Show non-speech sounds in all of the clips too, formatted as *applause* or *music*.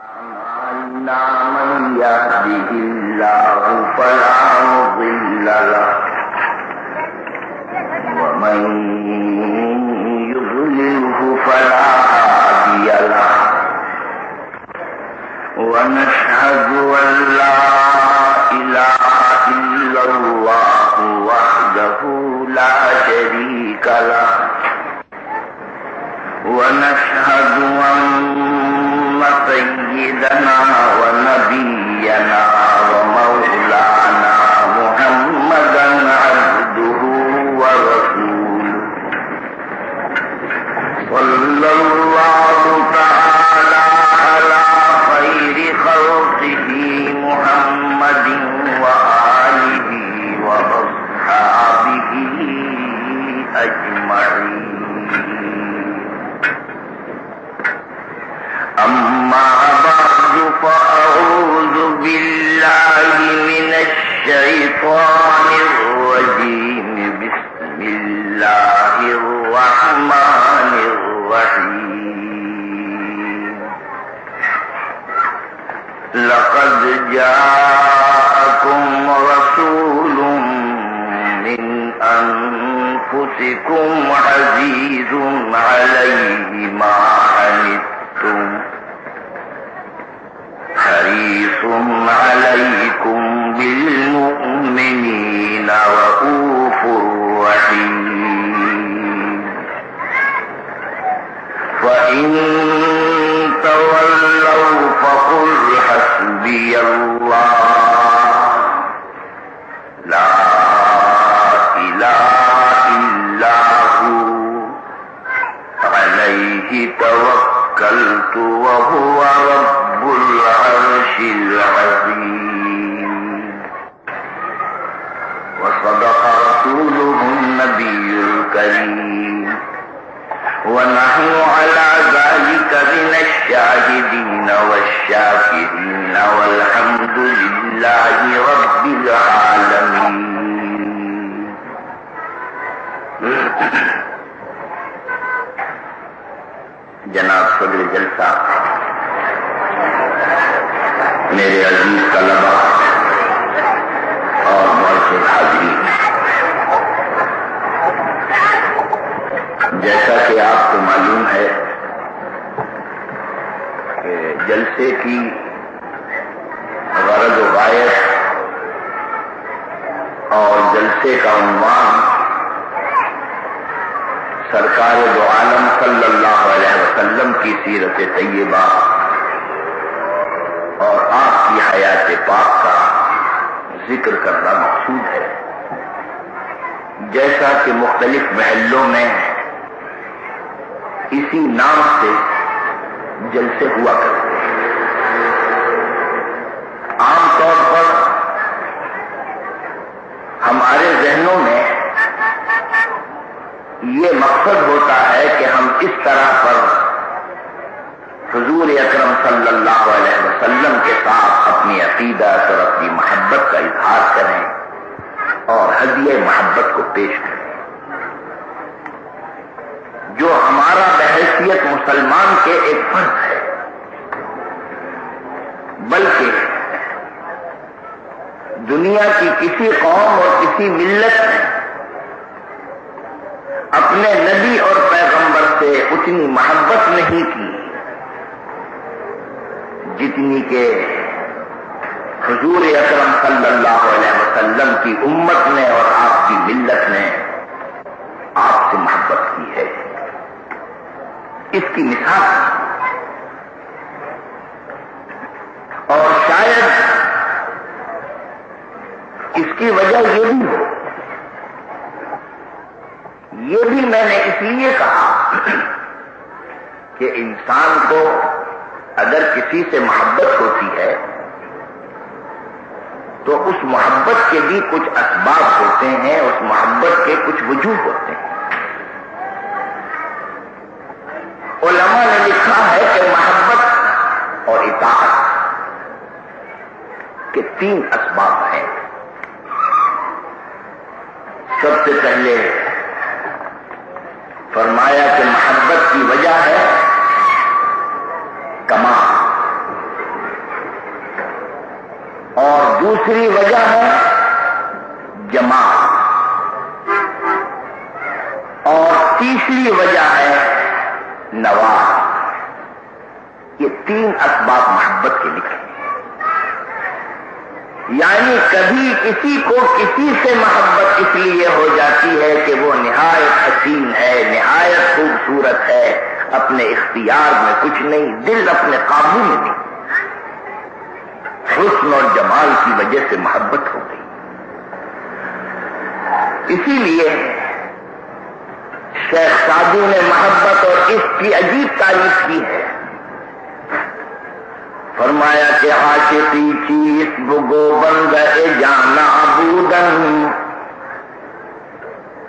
من يهده الله فلا مضل له ومن يضلله فلا هادي له ونشهد أن لا إله إلا الله وحده لا شريك له ونشهد سيدنا ونبينا. جاءكم رسول من أنفسكم عزيز عليه ما عنتم حريص عليكم بالمؤمنين رؤوف رحيم فإن تولوا فقل رضي الله والشاكرين والحمد لله رب العالمين. جناب صدر جلسہ، میرے عزیز طلبا اور مرشد حاضری جیسا کہ آپ کو معلوم ہے جلسے کی غرض و غایت اور جلسے کا عنوان سرکار دو عالم صلی اللہ علیہ وسلم کی سیرت طیبہ اور آپ کی حیات پاک کا ذکر کرنا مقصود ہے۔ جیسا کہ مختلف محلوں میں اسی نام سے جلسے ہوا کرتے ہیں عام طور پر ہمارے ذہنوں میں یہ مقصد ہوتا ہے کہ ہم اس طرح پر حضور اکرم صلی اللہ علیہ وسلم کے ساتھ اپنی عقیدت اور اپنی محبت کا اظہار کریں اور ہدیہ محبت کو پیش کریں۔ جو ہمارا بحیثیت مسلمان کے ایک فرض ہے، بلکہ دنیا کی کسی قوم اور کسی ملت میں اپنے نبی اور پیغمبر سے اتنی محبت نہیں کی، جتنی کہ حضور اکرم صلی اللہ علیہ وسلم کی امت نے اور آپ کی ملت نے آپ سے محبت کی ہے۔ اس کی مثال۔ اور شاید اس کی وجہ یہ بھی ہو یہ بھی میں نے اس لیے کہا کہ انسان کو اگر کسی سے محبت ہوتی ہے تو اس محبت کے بھی کچھ اسباب ہوتے ہیں، اس محبت کے کچھ وجوہ ہوتے ہیں۔ علماء نے لکھا ہے کہ محبت اور اطاعت کے تین اسباب ہیں۔ سب سے پہلے فرمایا کہ محبت کی وجہ ہے کما اور دوسری وجہ ہے جمع اور تیسری وجہ ہے نواز۔ یہ تین اسباب محبت کے نکلے۔ یعنی کبھی کسی کو کسی سے محبت اس لیے ہو جاتی ہے کہ وہ نہایت حسین ہے، نہایت خوبصورت ہے، اپنے اختیار میں کچھ نہیں، دل اپنے قابو میں نہیں۔ حسن اور جمال کی وجہ سے محبت ہو گئی۔ اسی لیے شیخ سادو نے محبت اور اس کی عجیب تعریف کی ہے۔ فرمایا کہ عاشقی اس بگو بند جانا بودن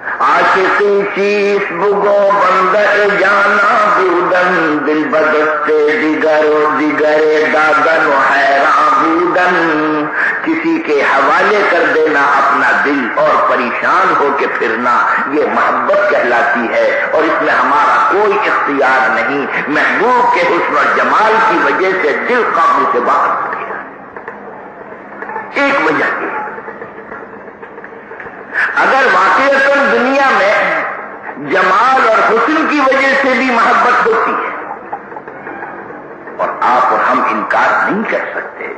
عاشقی چیز بگو بند جانا بودن، دل بدستے دیگر دیگر دادن حیران بودن۔ کسی کے حوالے کر دینا اپنا دل اور پریشان ہو کے پھرنا، یہ محبت کہلاتی ہے۔ اور اس میں ہمارا کوئی اختیار نہیں۔ محبوب کے حسن اور جمال کی وجہ سے دل قابو سے باہر ہو گیا۔ ایک وجہ یہ اگر واقع دنیا میں جمال اور حسن کی وجہ سے بھی محبت ہوتی ہے اور آپ اور ہم انکار نہیں کر سکتے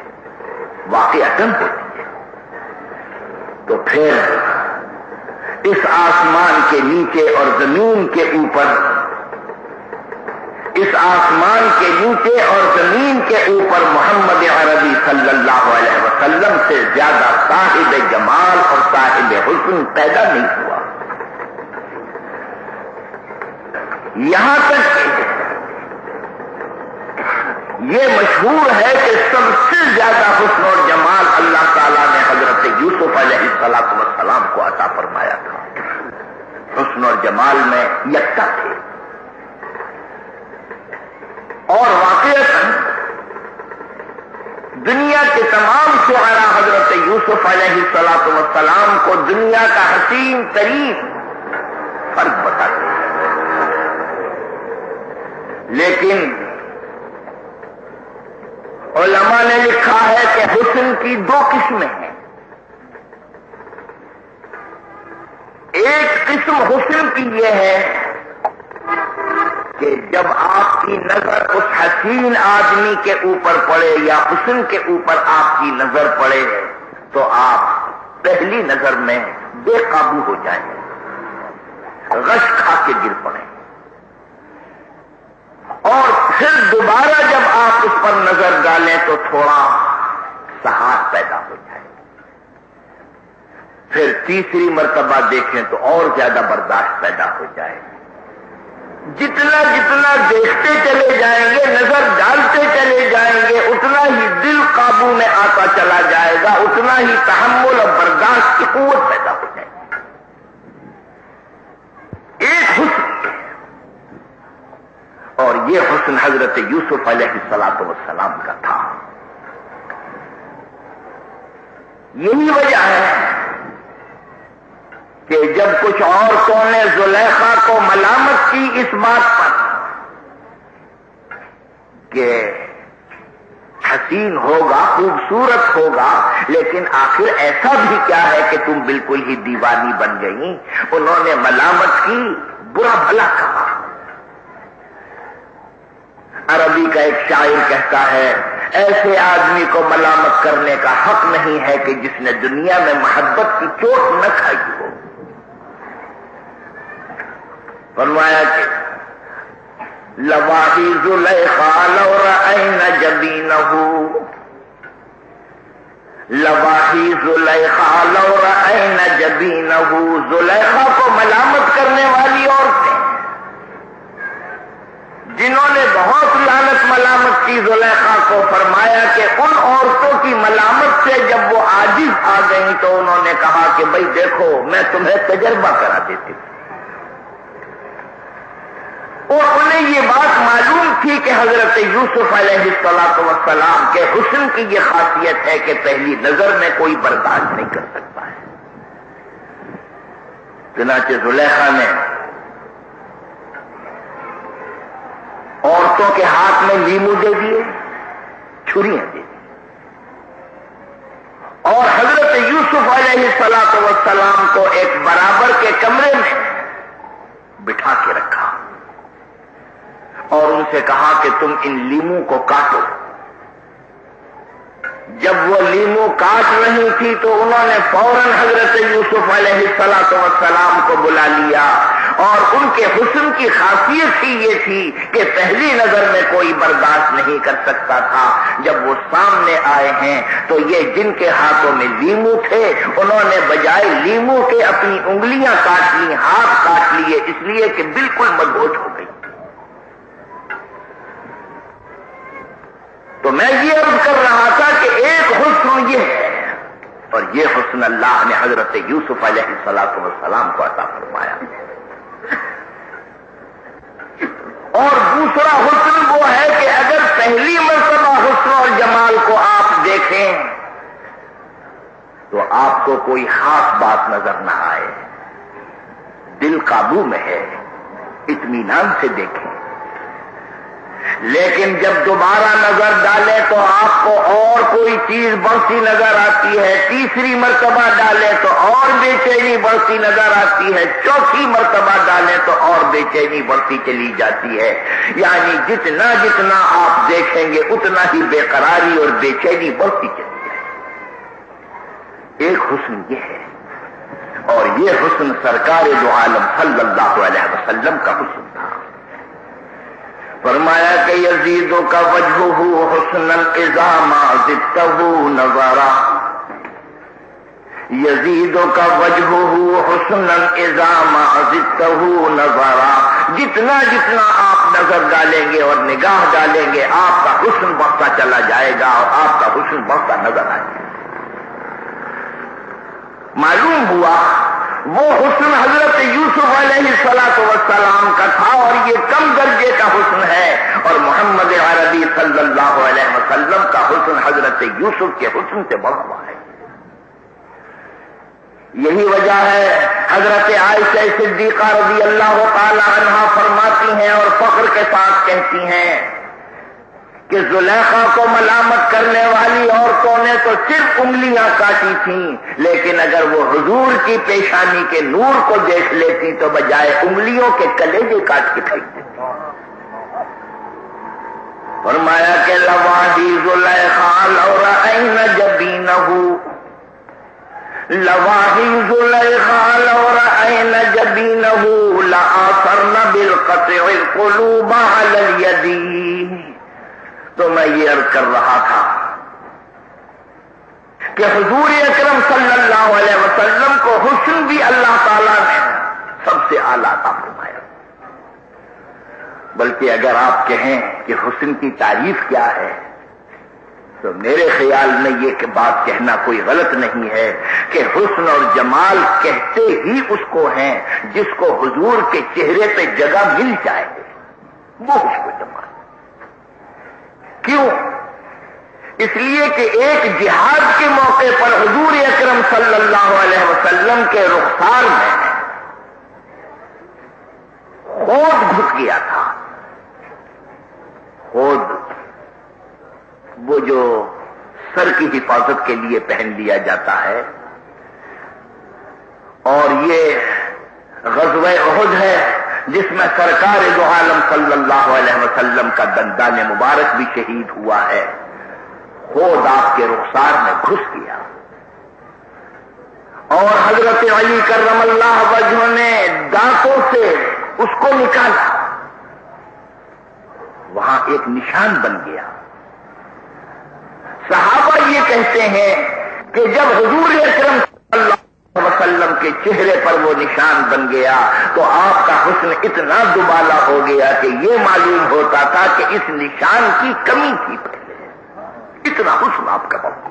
واقع ہوتی ہے۔ تو پھر اس آسمان کے نیچے اور زمین کے اوپر اس آسمان کے نیچے اور زمین کے اوپر محمد عربی صلی اللہ علیہ وسلم سے زیادہ صاحب جمال اور صاحب حسن پیدا نہیں ہوا۔ یہاں تک یہ مشہور ہے کہ سب سے زیادہ حسن اور جمال اللہ تعالیٰ نے حضرت یوسف علیہ السلام وسلام کو عطا فرمایا تھا۔ حسن اور جمال میں یکتا تھے۔ اور واقع دنیا کے تمام شعرا حضرت یوسف علیہ السلاط وسلام کو دنیا کا حسین ترین فرق بتاتے ہیں۔ لیکن علماء نے لکھا ہے کہ حسن کی دو قسمیں ہیں۔ ایک قسم حسن کی یہ ہے کہ جب آپ کی نظر اس حسین آدمی کے اوپر پڑے یا حسن کے اوپر آپ کی نظر پڑے تو آپ پہلی نظر میں بے قابو ہو جائیں۔ غش کھا کے گر پڑیں۔ اور پھر دوبارہ جب آپ اس پر نظر ڈالیں تو تھوڑا سہار پیدا ہو جائے۔ پھر تیسری مرتبہ دیکھیں تو اور زیادہ برداشت پیدا ہو جائے۔ جتنا جتنا دیکھتے چلے جائیں گے، نظر ڈالتے چلے جائیں گے، اتنا ہی دل قابو میں آتا چلا جائے گا، اتنا ہی تحمل اور برداشت کی قوت پیدا ہو جائے گی۔ ایک حسن۔ اور یہ حسن حضرت یوسف علیہ السلاط والسلام کا تھا۔ یہی وجہ ہے کہ جب کچھ عورتوں نے زلیخا کو ملامت کی اس بات پر کہ حسین ہوگا، خوبصورت ہوگا، لیکن آخر ایسا بھی کیا ہے کہ تم بالکل ہی دیوانی بن گئی، انہوں نے ملامت کی، برا بھلا کہا۔ عربی کا ایک شاعر کہتا ہے، ایسے آدمی کو ملامت کرنے کا حق نہیں ہے کہ جس نے دنیا میں محبت کی چوٹ نہ کھائی ہو فرمایا کہ لواہی زلیخا لور این جبی نہ لواہی زلیخا لور این جبی نہ زلیخا کو ملامت کرنے والی عورتیں جنہوں نے بہت لانت ملامت کی زلیخا کو، فرمایا کہ ان عورتوں کی ملامت سے جب وہ عاجز آ گئی تو انہوں نے کہا کہ بھائی دیکھو، میں تمہیں تجربہ کرا دیتی ہوں۔ اور انہیں یہ بات معلوم تھی کہ حضرت یوسف علیہ السلاط وسلام کے حسن کی یہ خاصیت ہے کہ پہلی نظر میں کوئی برداشت نہیں کر سکتا ہے۔ چنانچہ زلیخا نے عورتوں کے ہاتھ میں لیمو دے دیے، چھریاں دے دی اور حضرت یوسف علیہ سلاط وسلام کو ایک برابر کے کمرے میں بٹھا کے رکھا۔ اور ان سے کہا کہ تم ان لیموں کو کاٹو۔ جب وہ لیمو کاٹ رہی تھی تو انہوں نے فوراً حضرت یوسف علیہ السلاط وسلام کو بلا لیا اور ان کے حسن کی خاصیت ہی یہ تھی کہ پہلی نظر میں کوئی برداشت نہیں کر سکتا تھا۔ جب وہ سامنے آئے ہیں تو یہ جن کے ہاتھوں میں لیمو تھے، انہوں نے بجائے لیمو کے اپنی انگلیاں کاٹ لی، ہاتھ کاٹ لیے، اس لیے کہ بالکل مدبوط ہو گئی۔ تو میں یہ عرض کر رہا تھا کہ ایک حسن یہ ہے اور یہ حسن اللہ نے حضرت یوسف علیہ السلاط والسلام کو عطا فرمایا۔ اور دوسرا حسن وہ ہے کہ اگر پہلی مرتبہ حسن اور جمال کو آپ دیکھیں تو آپ کو کوئی خاص بات نظر نہ آئے۔ دل قابو میں ہے، اطمینان سے دیکھیں۔ لیکن جب دوبارہ نظر ڈالے تو آپ کو اور کوئی چیز بڑھتی نظر آتی ہے، تیسری مرتبہ ڈالے تو اور بے چینی بڑھتی نظر آتی ہے، چوتھی مرتبہ ڈالے تو اور بے چینی بڑھتی چلی جاتی ہے۔ یعنی جتنا جتنا آپ دیکھیں گے، اتنا ہی بے قراری اور بے چینی بڑھتی چلی جائے ایک حسن یہ ہے، اور یہ حسن سرکار دو عالم صلی اللہ علیہ وسلم کا حسن تھا۔ فرمایا کہ یزیدوں کا وجہ ہو حسن الزام نظارا یزیدوں کا وجہ ہو حسن الزام نظارا جتنا جتنا آپ نظر ڈالیں گے اور نگاہ ڈالیں گے، آپ کا حسن بڑھتا چلا جائے گا اور آپ کا حسن بڑھتا نظر آئے گا۔ معلوم ہوا وہ حسن حضرت یوسف علیہ سلاط وسلام کا تھا اور یہ کم درجے کا حسن ہے اور محمد عربی صلی اللہ علیہ وسلم کا حسن حضرت یوسف کے حسن سے بڑا ہوا ہے۔ یہی وجہ ہے حضرت عائشہ صدیقہ رضی اللہ تعالی عنہ فرماتی ہیں اور فخر کے ساتھ کہتی ہیں کہ زلیخا کو ملامت کرنے والی عورتوں نے تو صرف انگلیاں کاٹی تھیں، لیکن اگر وہ حضور کی پیشانی کے نور کو دیکھ لیتی تو بجائے انگلیوں کے کلیجے کاٹ کے پھینک دیتی۔ فرمایا کہ لواہی زلیخا لورا جبی نہ لواہی زلیخا لورا جبی نہ لا سر نہ بل اليدين تو میں یہ عرض کر رہا تھا کہ حضور اکرم صلی اللہ علیہ وسلم کو حسن بھی اللہ تعالی نے سب سے اعلیٰ تھا فرمایا۔ بلکہ اگر آپ کہیں کہ حسن کی تعریف کیا ہے، تو میرے خیال میں یہ بات کہنا کوئی غلط نہیں ہے کہ حسن اور جمال کہتے ہی اس کو ہیں جس کو حضور کے چہرے پہ جگہ مل جائے، وہ اس کو جمال۔ کیوں؟ اس لیے کہ ایک جہاد کے موقع پر حضور اکرم صلی اللہ علیہ وسلم کے رخسار میں خود گھس گیا تھا۔ خود وہ جو سر کی حفاظت کے لیے پہن لیا جاتا ہے۔ اور یہ غزوہ عہد ہے۔ جس میں سرکار دو عالم صلی اللہ علیہ وسلم کا دندان مبارک بھی شہید ہوا ہے، خود آپ کے رخسار میں گھس گیا۔ اور حضرت علی کرم اللہ وجہ نے دانتوں سے اس کو نکالا۔ وہاں ایک نشان بن گیا۔ صحابہ یہ کہتے ہیں کہ جب حضور اکرم وسلم کے چہرے پر وہ نشان بن گیا تو آپ کا حسن اتنا دوبالا ہو گیا کہ یہ معلوم ہوتا تھا کہ اس نشان کی کمی تھی۔ پہلے اتنا حسن آپ کا بہت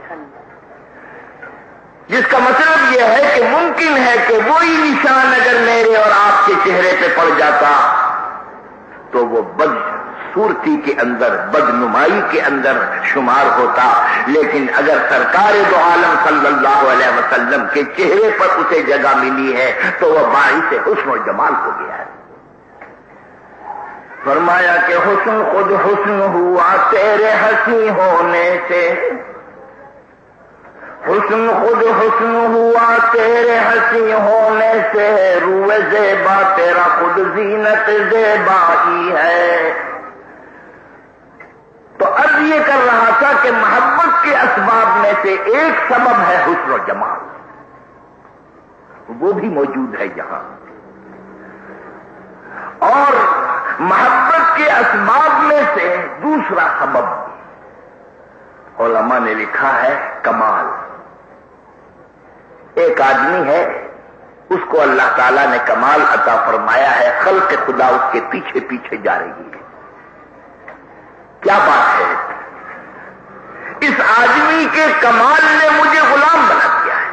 جس کا مطلب یہ ہے کہ ممکن ہے کہ وہی نشان اگر میرے اور آپ کے چہرے پہ پڑ جاتا تو وہ بد صورتی کے اندر، بدنمائی کے اندر شمار ہوتا۔ لیکن اگر سرکار دو عالم صلی اللہ علیہ وسلم کے چہرے پر اسے جگہ ملی ہے، تو وہ باعث حسن و جمال ہو گیا ہے۔ فرمایا کہ حسن خود حسن ہوا تیرے ہنسی ہونے سے۔ حسن خود حسن ہوا تیرے ہنسی ہونے سے۔ روئے زیبا تیرا خود زینت زیبائی ہے۔ تو اب یہ کر رہا تھا کہ محبت کے اسباب میں سے ایک سبب ہے حسن و جمال۔ وہ بھی موجود ہے یہاں۔ اور محبت کے اسباب میں سے دوسرا سبب علماء نے لکھا ہے کمال۔ ایک آدمی ہے، اس کو اللہ تعالیٰ نے کمال عطا فرمایا ہے، خلق خدا اس کے پیچھے پیچھے جا رہی ہے۔ کیا بات ہے؟ اس آدمی کے کمال نے مجھے غلام بنا دیا ہے۔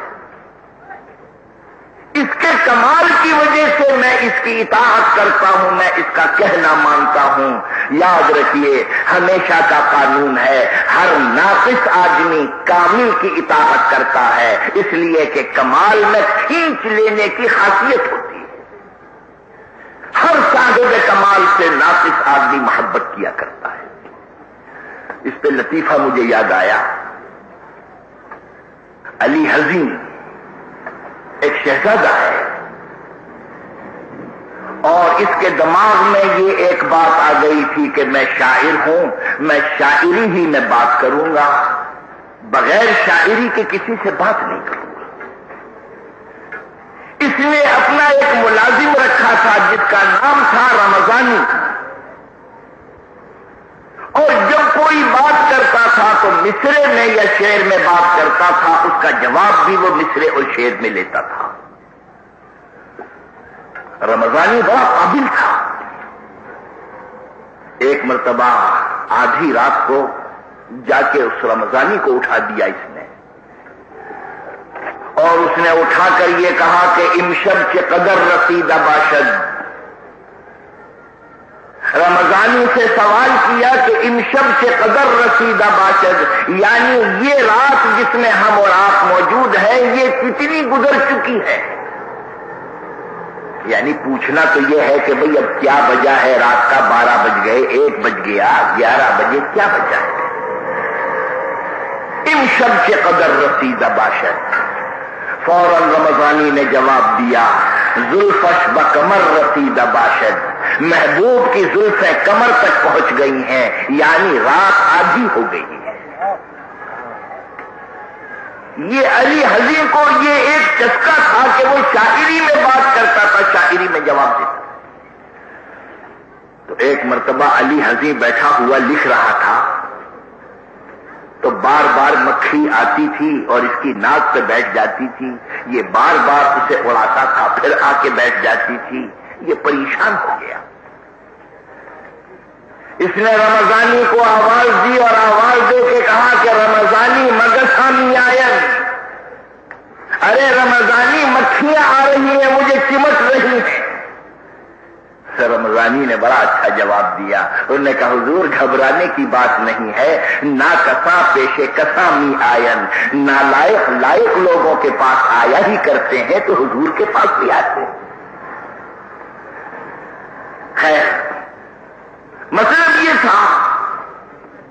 اس کے کمال کی وجہ سے میں اس کی اطاعت کرتا ہوں، میں اس کا کہنا مانتا ہوں۔ یاد رکھیے، ہمیشہ کا قانون ہے، ہر ناقص آدمی کامل کی اطاعت کرتا ہے۔ اس لیے کہ کمال میں کھینچ لینے کی خاصیت ہوتی ہے۔ ہر صاحب کمال سے ناقص آدمی محبت کیا کرتا ہے۔ اس پہ لطیفہ مجھے یاد آیا۔ علی حزین ایک شہزادہ ہے۔ اور اس کے دماغ میں یہ ایک بات آ گئی تھی کہ میں شاعر ہوں، میں شاعری ہی میں بات کروں گا۔ بغیر شاعری کے کسی سے بات نہیں کروں گا۔ اس نے اپنا ایک ملازم رکھا تھا جس کا نام تھا رمضانی۔ اور جب کوئی بات کرتا تھا تو مصرے میں یا شعر میں بات کرتا تھا، اس کا جواب بھی وہ مصرے اور شعر میں لیتا تھا۔ رمضانی بڑا قابل تھا۔ ایک مرتبہ آدھی رات کو جا کے اس رمضانی کو اٹھا دیا اس نے۔ اور اس نے اٹھا کر یہ کہا کہ امشب کے قدر رسیدہ باشد۔ رمضانی سے سوال کیا کہ امشب سے قدر رسیدہ باشد یعنی یہ رات جس میں ہم اور آپ موجود ہیں، یہ کتنی گزر چکی ہے؟ یعنی پوچھنا تو یہ ہے کہ بھئی اب کیا بجا ہے؟ رات کا بارہ بج گئے، ایک بج گیا، گیارہ بجے کیا بجا ہے؟ ان سب سے قدر رسیدہ باشد فوراً رمضانی نے جواب دیا زلفش بکمر رسیدہ باشد۔ محبوب کی زلفیں کمر تک پہنچ گئی ہیں یعنی رات آدھی ہو گئی ہے۔ یہ علی حزین کو یہ ایک چسکا تھا کہ وہ شاعری میں بات کرتا تھا، شاعری میں جواب دیتا۔ تو ایک مرتبہ علی حزین بیٹھا ہوا لکھ رہا تھا بار بار مکھی آتی تھی اور اس کی ناک پہ بیٹھ جاتی تھی۔ یہ بار بار اسے اڑاتا تھا، پھر آ کے بیٹھ جاتی تھی۔ یہ پریشان ہو گیا۔ اس نے رمضانی کو آواز دی اور آواز دے کے کہا کہ رمضانی مگسانی آئن ارے رمضانی مکھیاں آ رہی ہیں، مجھے چمٹ رہی ہیں رمضانی نے بڑا اچھا جواب دیا۔ انہوں نے کہا، حضور، گھبرانے کی بات نہیں ہے۔ نہ کسا پیشے کسا می آئن نہ لائق لائق لوگوں کے پاس آیا ہی کرتے ہیں تو حضور کے پاس بھی آتے ہیں۔ خیر مطلب یہ تھا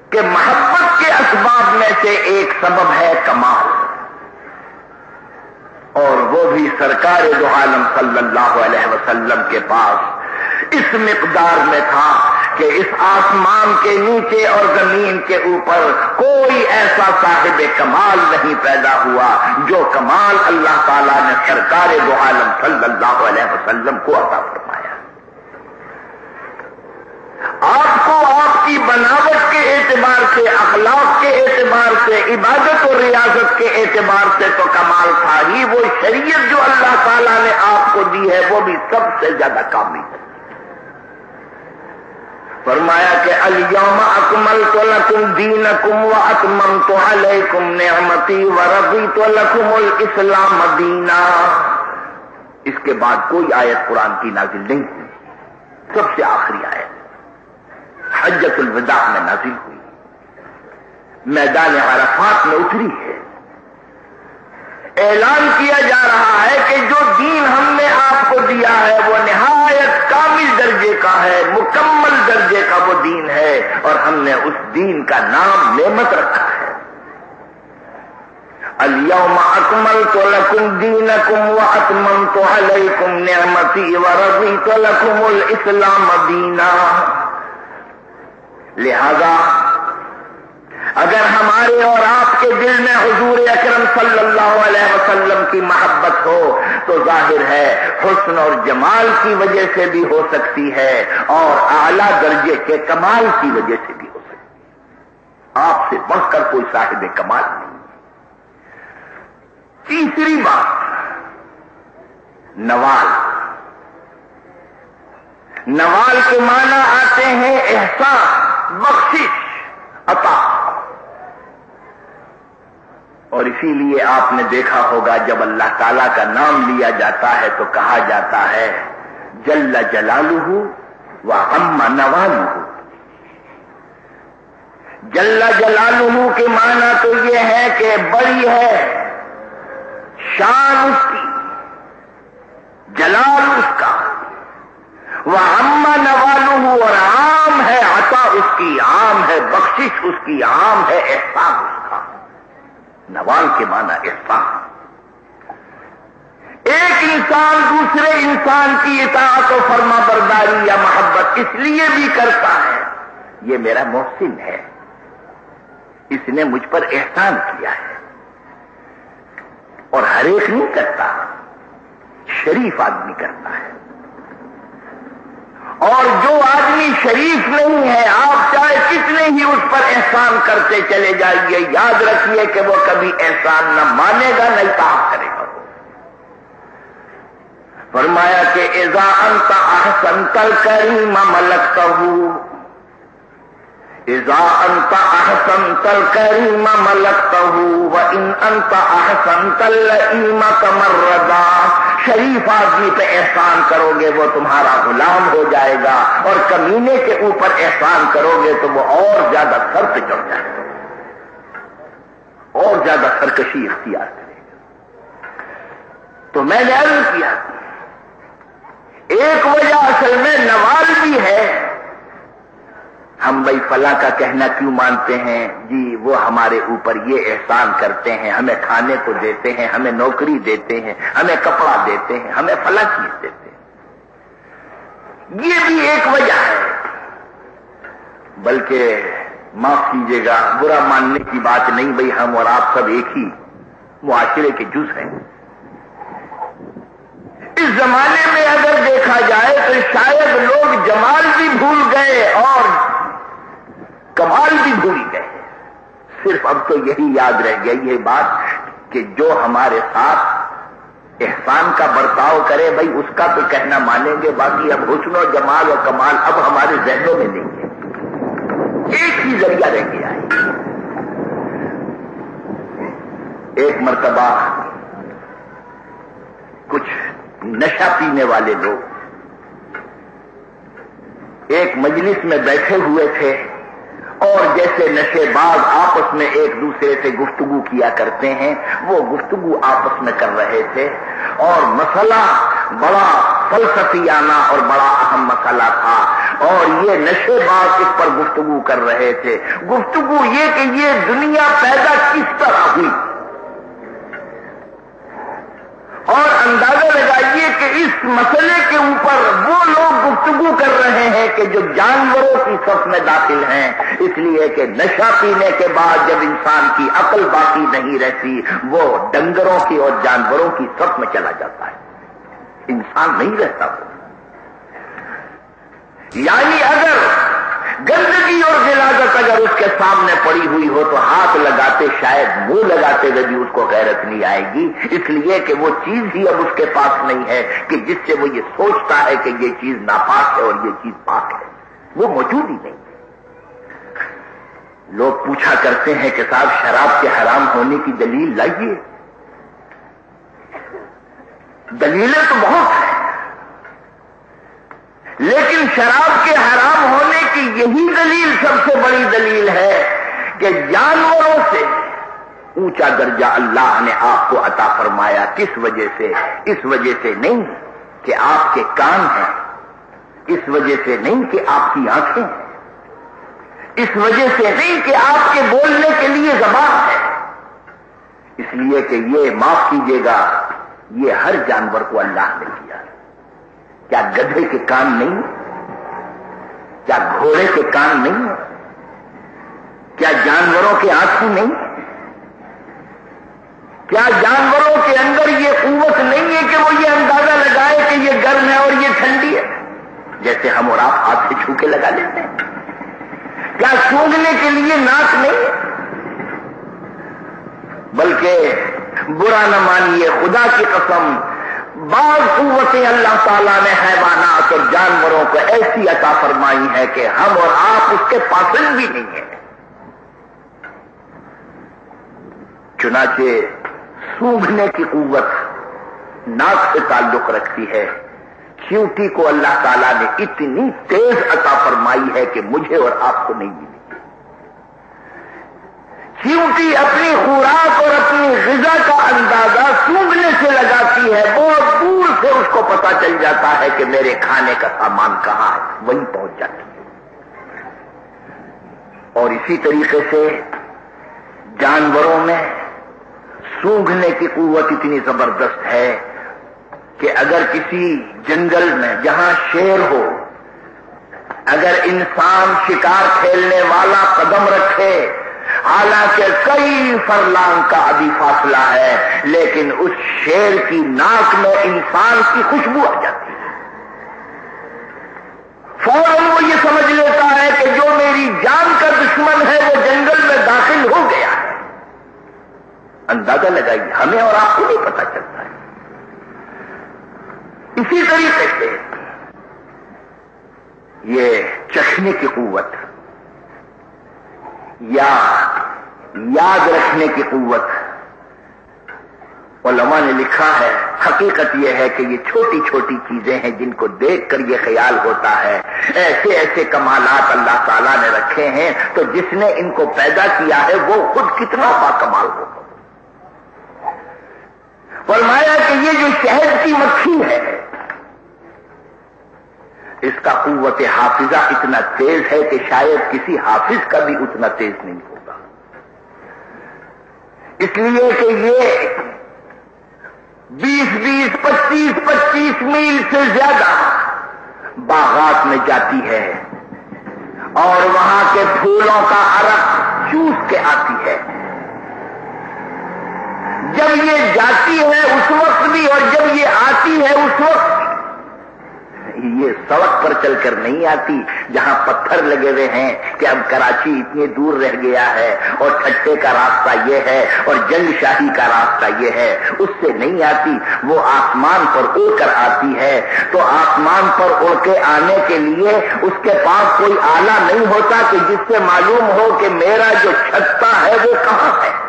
کہ محبت کے اسباب میں سے ایک سبب ہے کمال۔ اور وہ بھی سرکار دو عالم صلی اللہ علیہ وسلم کے پاس۔ اس مقدار میں تھا کہ اس آسمان کے نیچے اور زمین کے اوپر کوئی ایسا صاحب کمال نہیں پیدا ہوا جو کمال اللہ تعالیٰ نے سرکار دو عالم صلی اللہ علیہ وسلم کو عطا فرمایا آپ کو آپ کی بناوٹ کے اعتبار سے، اخلاق کے اعتبار سے، عبادت و ریاضت کے اعتبار سے تو کمال تھا ہی۔ وہ شریعت جو اللہ تعالیٰ نے آپ کو دی ہے، وہ بھی سب سے زیادہ کامل ہے۔ فرمایا کہ الوم اکمل تو لکم دین کم و اکمم تو علیکم نعمتی و ربی تو لکم الاسلام دینا۔ اس کے بعد کوئی آیت قرآن کی نازل نہیں ہوئی۔ سب سے آخری آیت۔ حجت الوداع میں نازل ہوئی۔ میدان عرفات میں اتری ہے۔ اعلان کیا جا رہا ہے کہ جو دین ہم نے آپ کو دیا ہے وہ نہایت کامل درجے کا ہے، مکمل درجے کا وہ دین ہے اور ہم نے اس دین کا نام نعمت رکھا ہے۔ اليوم اکملت لکم دینکم و اتممت علیکم نعمتی و لکم الاسلام دینا۔ لہذا اگر ہمارے اور آپ کے دل میں حضور اکرم صلی اللہ علیہ وسلم کی محبت ہو تو ظاہر ہے حسن اور جمال کی وجہ سے بھی ہو سکتی ہے اور اعلی درجے کے کمال کی وجہ سے بھی ہو سکتی ہے۔ آپ سے بڑھ کر کوئی صاحب کمال نہیں۔ تیسری بات، نوال۔ نوال کے معنی آتے ہیں احسان۔ بخشش عطا۔ اور اسی لیے آپ نے دیکھا ہوگا جب اللہ تعالی کا نام لیا جاتا ہے تو کہا جاتا ہے، جل جلالہ و اما نوالہ۔ جل جلالہ کے معنی تو یہ ہے کہ بڑی ہے، شان اس کی، جلال اس کا۔ وہ اما نوالو اور عام ہے، عطا اس کی، عام ہے، بخشش اس کی، عام ہے، احسان اس کا۔ نوال کے معنی احسان۔ ایک انسان دوسرے انسان کی اطاعت و فرما برداری یا محبت اس لیے بھی کرتا ہے۔ یہ میرا محسن ہے۔ اس نے مجھ پر احسان کیا ہے۔ اور ہر ایک نہیں کرتا، شریف آدمی کرتا ہے۔ اور جو آدمی شریف نہیں ہے، آپ چاہے کتنے ہی اس پر احسان کرتے چلے جائیے، یاد رکھیے کہ وہ کبھی احسان نہ مانے گا نہ اتاف کرے گا فرمایا کہ ایزا انت احسن کر کریم ملک اذا انت احسنت الكريم ملكته وان انت احسنت اللئيم تمردا شریف آدمی پہ احسان کرو گے، وہ تمہارا غلام ہو جائے گا اور کمینے کے اوپر احسان کرو گے تو وہ اور زیادہ سر پہ چڑھ جائے گا۔ اور زیادہ سرکشی اختیار کرے گا۔ تو میں نے عرض کیا، ایک وجہ اصل میں نواز بھی ہے ہم بھائی فلاں کا کہنا کیوں مانتے ہیں؟ جی وہ ہمارے اوپر یہ احسان کرتے ہیں، ہمیں کھانے کو دیتے ہیں، ہمیں نوکری دیتے ہیں، ہمیں کپڑا دیتے ہیں، ہمیں فلاں چیز دیتے ہیں۔ یہ بھی ایک وجہ ہے۔ بلکہ معاف کیجیے گا، برا ماننے کی بات نہیں بھائی، ہم اور آپ سب ایک ہی معاشرے کے جز ہیں۔ اس زمانے میں اگر دیکھا جائے تو شاید لوگ جمال بھی بھول گئے اور کمال بھی بھول گئے صرف اب تو یہی یاد رہ گیا یہ بات کہ جو ہمارے ساتھ احسان کا برتاؤ کرے، بھائی اس کا تو کہنا مانیں گے، باقی اب حسن و جمال و کمال اب ہمارے ذہنوں میں نہیں ہے۔ ایک ہی ذریعہ رہ گیا ہے۔ ایک مرتبہ کچھ نشہ پینے والے لوگ ایک مجلس میں بیٹھے ہوئے تھے۔ اور جیسے نشے باز آپس میں ایک دوسرے سے گفتگو کیا کرتے ہیں، وہ گفتگو آپس میں کر رہے تھے۔ اور مسئلہ بڑا فلسفیانہ اور بڑا اہم مسئلہ تھا۔ اور یہ نشے باز اس پر گفتگو کر رہے تھے۔ گفتگو یہ کہ یہ دنیا پیدا کس طرح ہوئی؟ اور اندازہ لگائیے کہ اس مسئلے کے اوپر وہ لوگ گفتگو کر رہے ہیں کہ جو جانوروں کی صف میں داخل ہیں، اس لیے کہ نشہ پینے کے بعد جب انسان کی عقل باقی نہیں رہتی، وہ ڈنگروں کی اور جانوروں کی صف میں چلا جاتا ہے۔ انسان نہیں رہتا وہ۔ یعنی اگر گندگی اور غلاظت اگر اس کے سامنے پڑی ہوئی ہو تو ہاتھ لگاتے شاید منہ لگاتے ہوئے بھی اس کو غیرت نہیں آئے گی۔ اس لیے کہ وہ چیز ہی اب اس کے پاس نہیں ہے کہ جس سے وہ یہ سوچتا ہے کہ یہ چیز ناپاک ہے اور یہ چیز پاک ہے۔ وہ موجود ہی نہیں۔ لوگ پوچھا کرتے ہیں کہ صاحب شراب کے حرام ہونے کی دلیل لائیے۔ دلیلیں تو بہت ہیں۔ لیکن شراب کے حرام ہونے کی یہی دلیل سب سے بڑی دلیل ہے کہ جانوروں سے اونچا درجہ اللہ نے آپ کو عطا فرمایا۔ کس وجہ سے؟ اس وجہ سے نہیں کہ آپ کے کان ہیں۔ اس وجہ سے نہیں کہ آپ کی آنکھیں ہیں۔ اس وجہ سے نہیں کہ آپ کے بولنے کے لیے زبان ہے۔ اس لیے کہ یہ معاف کیجیے گا۔ یہ ہر جانور کو اللہ نے کیا۔ ہے کیا گدھے کے کان نہیں کیا گھوڑے کے کان نہیں کیا جانوروں کے آنکھوں نہیں کیا جانوروں کے اندر یہ قوت نہیں ہے کہ وہ یہ اندازہ لگائے کہ یہ گرم ہے اور یہ ٹھنڈی ہے؟ جیسے ہم اور آپ ہاتھ سے چھو کے لگا لیتے ہیں۔ کیا سونگنے کے لیے ناک نہیں ہے؟ بلکہ برا نہ مانیے خدا کی قسم بعض قوتیں اللہ تعالیٰ نے حیوانات اور جانوروں کو ایسی عطا فرمائی ہے کہ ہم اور آپ اس کے پاسند بھی نہیں ہیں۔ چنانچہ سونگنے کی قوت ناک سے تعلق رکھتی ہے۔ چیوٹی کو اللہ تعالیٰ نے اتنی تیز عطا فرمائی ہے کہ مجھے اور آپ کو نہیں ملی اپنی خوراک اور اپنی غذا کا اندازہ سونگنے سے لگاتی ہے بہت دور سے اس کو پتا چل جاتا ہے کہ میرے کھانے کا سامان کہاں ہے، وہیں پہنچ جاتی ہے۔ اور اسی طریقے سے جانوروں میں سونگنے کی قوت اتنی زبردست ہے کہ اگر کسی جنگل میں، جہاں شیر ہو، اگر انسان شکار کھیلنے والا قدم رکھے حالانکہ کئی فرلانگ کا ابھی فاصلہ ہے، لیکن اس شیر کی ناک میں انسان کی خوشبو آ جاتی ہے۔ فوراً وہ یہ سمجھ لیتا ہے کہ جو میری جان کا دشمن ہے، وہ جنگل میں داخل ہو گیا ہے۔ اندازہ لگائیے، ہمیں اور آپ کو نہیں پتا چلتا ہے۔ اسی طریقے سے یہ چکھنے کی قوت یا یاد رکھنے کی قوت۔ علماء نے لکھا ہے، حقیقت یہ ہے کہ یہ چھوٹی چھوٹی چیزیں ہیں جن کو دیکھ کر یہ خیال ہوتا ہے۔ ایسے ایسے کمالات اللہ تعالیٰ نے رکھے ہیں، تو جس نے ان کو پیدا کیا ہے، وہ خود کتنا با کمال ہو۔ فرمایا کہ یہ جو شہد کی مکھی ہے، اس کا قوت حافظہ اتنا تیز ہے کہ شاید کسی حافظ کا بھی اتنا تیز نہیں ہوگا۔ اس لیے کہ یہ بیس بیس پچیس پچیس میل سے زیادہ باغات میں جاتی ہے اور وہاں کے پھولوں کا عرق چوس کے آتی ہے۔ جب یہ جاتی ہے اس وقت بھی اور جب یہ آتی ہے اس وقت یہ سڑک پر چل کر نہیں آتی، جہاں پتھر لگے ہوئے ہیں کہ اب کراچی اتنی دور رہ گیا ہے اور ٹھٹے کا راستہ یہ ہے اور جنگ شاہی کا راستہ یہ ہے، اس سے نہیں آتی، وہ آسمان پر اڑ کر آتی ہے۔ تو آسمان پر اڑ کے آنے کے لیے اس کے پاس کوئی آلہ نہیں ہوتا کہ جس سے معلوم ہو کہ میرا جو چھتا ہے وہ کہاں ہے۔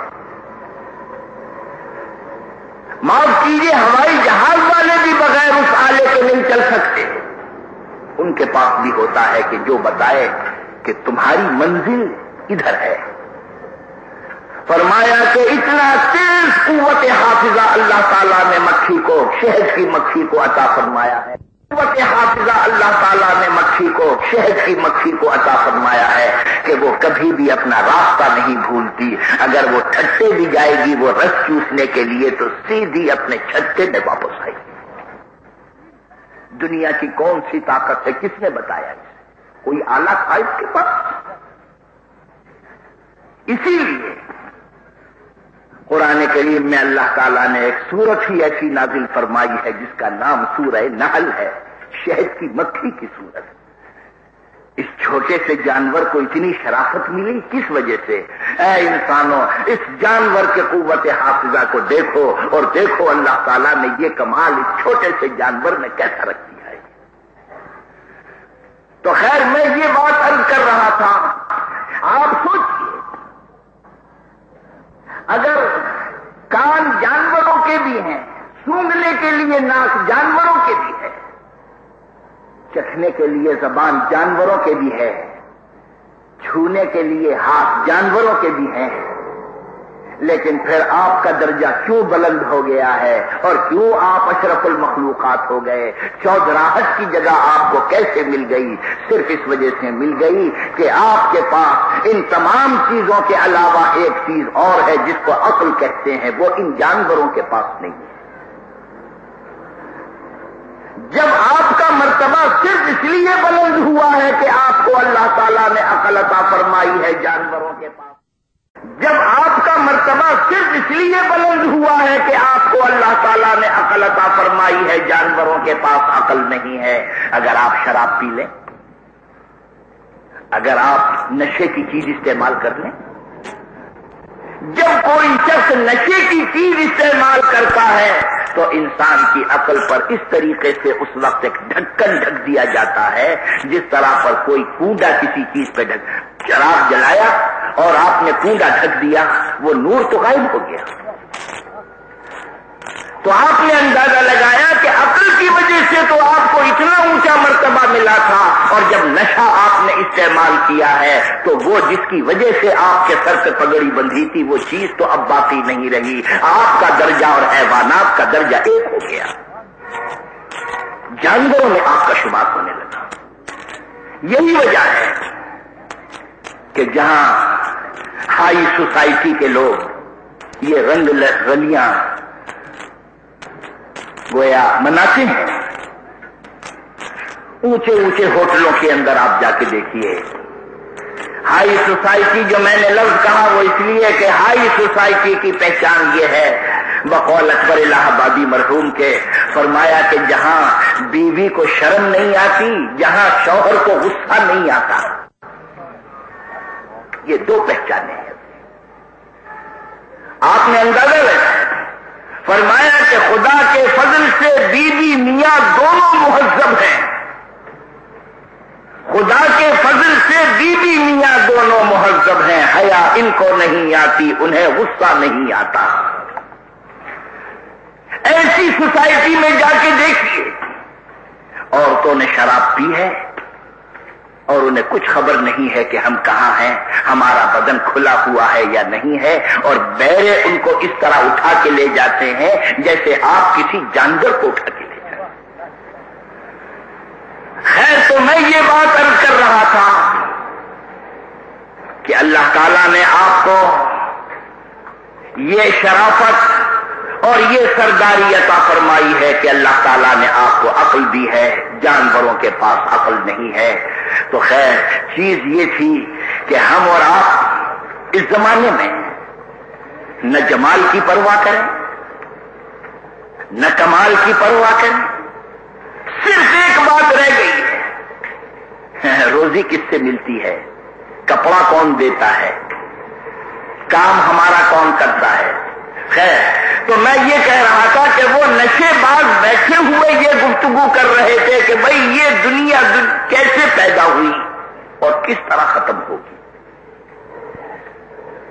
معاف کیجیے ہوائی جہاز والے بھی بغیر اس آلے کے نہیں چل سکتے۔ ان کے پاس بھی ہوتا ہے کہ جو بتائے کہ تمہاری منزل ادھر ہے۔ فرمایا کہ اتنا تیز قوت حافظہ اللہ تعالیٰ نے مکھی کو، شہد کی مکھی کو عطا فرمایا ہے۔ قوت حافظہ اللہ تعالیٰ نے مکھی کو، شہد کی مکھی کو عطا فرمایا ہے کہ وہ کبھی بھی اپنا راستہ نہیں بھولتی۔ اگر وہ چھٹے بھی جائے گی، وہ رس چوسنے کے لیے تو سیدھی اپنے چھٹے میں واپس آئے گی۔ دنیا کی کون سی طاقت ہے؟ کس نے بتایا اسے؟ کوئی آلہ تھا اس کے پاس؟ اسی لیے قرآن کریم میں اللہ تعالیٰ نے ایک سورت ہی ایسی نازل فرمائی ہے جس کا نام سورہ نحل ہے، شہد کی مکھی کی سورت۔ اس چھوٹے سے جانور کو اتنی شرافت ملی، کس وجہ سے؟ اے انسانوں، اس جانور کے قوت حافظہ کو دیکھو اور دیکھو اللہ تعالیٰ نے یہ کمال اس چھوٹے سے جانور میں کیسا رکھ دیا ہے۔ تو خیر، میں یہ بات عرض کر رہا تھا۔ آپ سوچیے اگر کان جانوروں کے بھی ہیں سونگنے کے لیے ناک جانوروں کے بھی ہے چکھنے کے لیے زبان جانوروں کے بھی ہے چھونے کے لیے ہاتھ جانوروں کے بھی ہیں۔ لیکن پھر آپ کا درجہ کیوں بلند ہو گیا ہے اور کیوں آپ اشرف المخلوقات ہو گئے؟ چودراہٹ کی جگہ آپ کو کیسے مل گئی؟ صرف اس وجہ سے مل گئی کہ آپ کے پاس ان تمام چیزوں کے علاوہ ایک چیز اور ہے جس کو عقل کہتے ہیں، وہ ان جانوروں کے پاس نہیں ہے۔ جب آپ کا مرتبہ صرف اس لیے بلند ہوا ہے کہ آپ کو اللہ تعالیٰ نے عقل عطا فرمائی ہے جانوروں کے پاس۔ جب آپ کا مرتبہ صرف اس لیے بلند ہوا ہے کہ آپ کو اللہ تعالیٰ نے عقل عطا فرمائی ہے، جانوروں کے پاس عقل نہیں ہے، اگر آپ شراب پی لیں، اگر آپ نشے کی چیز استعمال کر لیں۔ جب کوئی شخص نشے کی چیز استعمال کرتا ہے، تو انسان کی عقل پر اس طریقے سے اس وقت ایک ڈھکن ڈھک دیا جاتا ہے، جس طرح پر کوئی کنڈا کسی چیز پہ ڈھک، شراب جلایا اور آپ نے کنڈا ڈھک دیا، وہ نور تو غائب ہو گیا۔ تو آپ نے اندازہ لگایا کہ عقل کی وجہ سے تو آپ کو اتنا اونچا مرتبہ ملا تھا، اور جب نشہ آپ نے استعمال کیا ہے، تو وہ جس کی وجہ سے آپ کے سر سے پگڑی بندھی تھی، وہ چیز تو اب باقی نہیں رہی۔ آپ کا درجہ اور حیوانات کا درجہ ایک ہو گیا۔ جانوروں میں آپ کا شمار ہونے لگا۔ یہی وجہ ہے کہ جہاں ہائی سوسائٹی کے لوگ یہ رنگ رلیاں گویا مناتے ہیں، اونچے اونچے ہوٹلوں کے اندر آپ جا کے دیکھیے۔ ہائی سوسائٹی جو میں نے لفظ کہا وہ اس لیے کہ ہائی سوسائٹی کی پہچان یہ ہے۔ بقول اکبر الہ آبادی مرحوم کے فرمایا کہ جہاں بیوی کو شرم نہیں آتی، جہاں شوہر کو غصہ نہیں آتا۔ یہ دو پہچانے ہیں۔ آپ نے اندازہ لگایا۔ فرمایا کہ خدا کے فضل سے بیوی میاں دونوں مہذب ہیں۔ خدا کے فضل سے بیوی میاں دونوں مہذب ہیں۔ حیا ان کو نہیں آتی، انہیں غصہ نہیں آتا۔ ایسی سوسائٹی میں جا کے دیکھیے، عورتوں نے شراب پی ہے۔ اور انہیں کچھ خبر نہیں ہے کہ ہم کہاں ہیں، ہمارا بدن کھلا ہوا ہے یا نہیں ہے، اور بیرے ان کو اس طرح اٹھا کے لے جاتے ہیں جیسے آپ کسی جانور کو اٹھا کے لے جائیں خیر تو میں یہ بات عرض کر رہا تھا کہ اللہ تعالیٰ نے آپ کو یہ شرافت اور یہ سرداری عطا فرمائی ہے کہ اللہ تعالیٰ نے آپ کو عقل دی ہے، جانوروں کے پاس عقل نہیں ہے۔ تو خیر، چیز یہ تھی کہ ہم اور آپ اس زمانے میں نہ جمال کی پرواہ کریں، نہ کمال کی پرواہ کریں۔ صرف ایک بات رہ گئی ہے۔ *laughs* روزی کس سے ملتی ہے؟ کپڑا کون دیتا ہے؟ کام ہمارا کون کرتا ہے؟ خیر تو میں یہ کہہ رہا تھا کہ وہ نشے باز بیٹھے ہوئے یہ گفتگو کر رہے تھے کہ بھائی یہ دنیا کیسے پیدا ہوئی اور کس طرح ختم ہوگی۔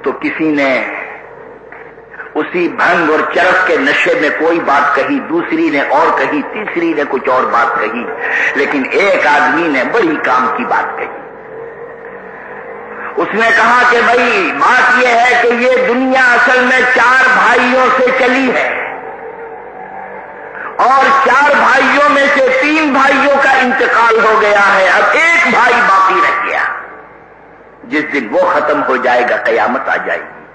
تو کسی نے اسی بھنگ اور چرس کے نشے میں کوئی بات کہی، دوسری نے اور کہی، تیسری نے کچھ اور بات کہی، لیکن ایک آدمی نے بڑی کام کی بات کہی۔ اس نے کہا کہ بھائی، بات یہ ہے کہ یہ دنیا اصل میں چار بھائیوں سے چلی ہے۔ اور چار بھائیوں میں سے تین بھائیوں کا انتقال ہو گیا ہے۔ اب ایک بھائی باقی رہ گیا۔ جس دن وہ ختم ہو جائے گا، قیامت آ جائے گی۔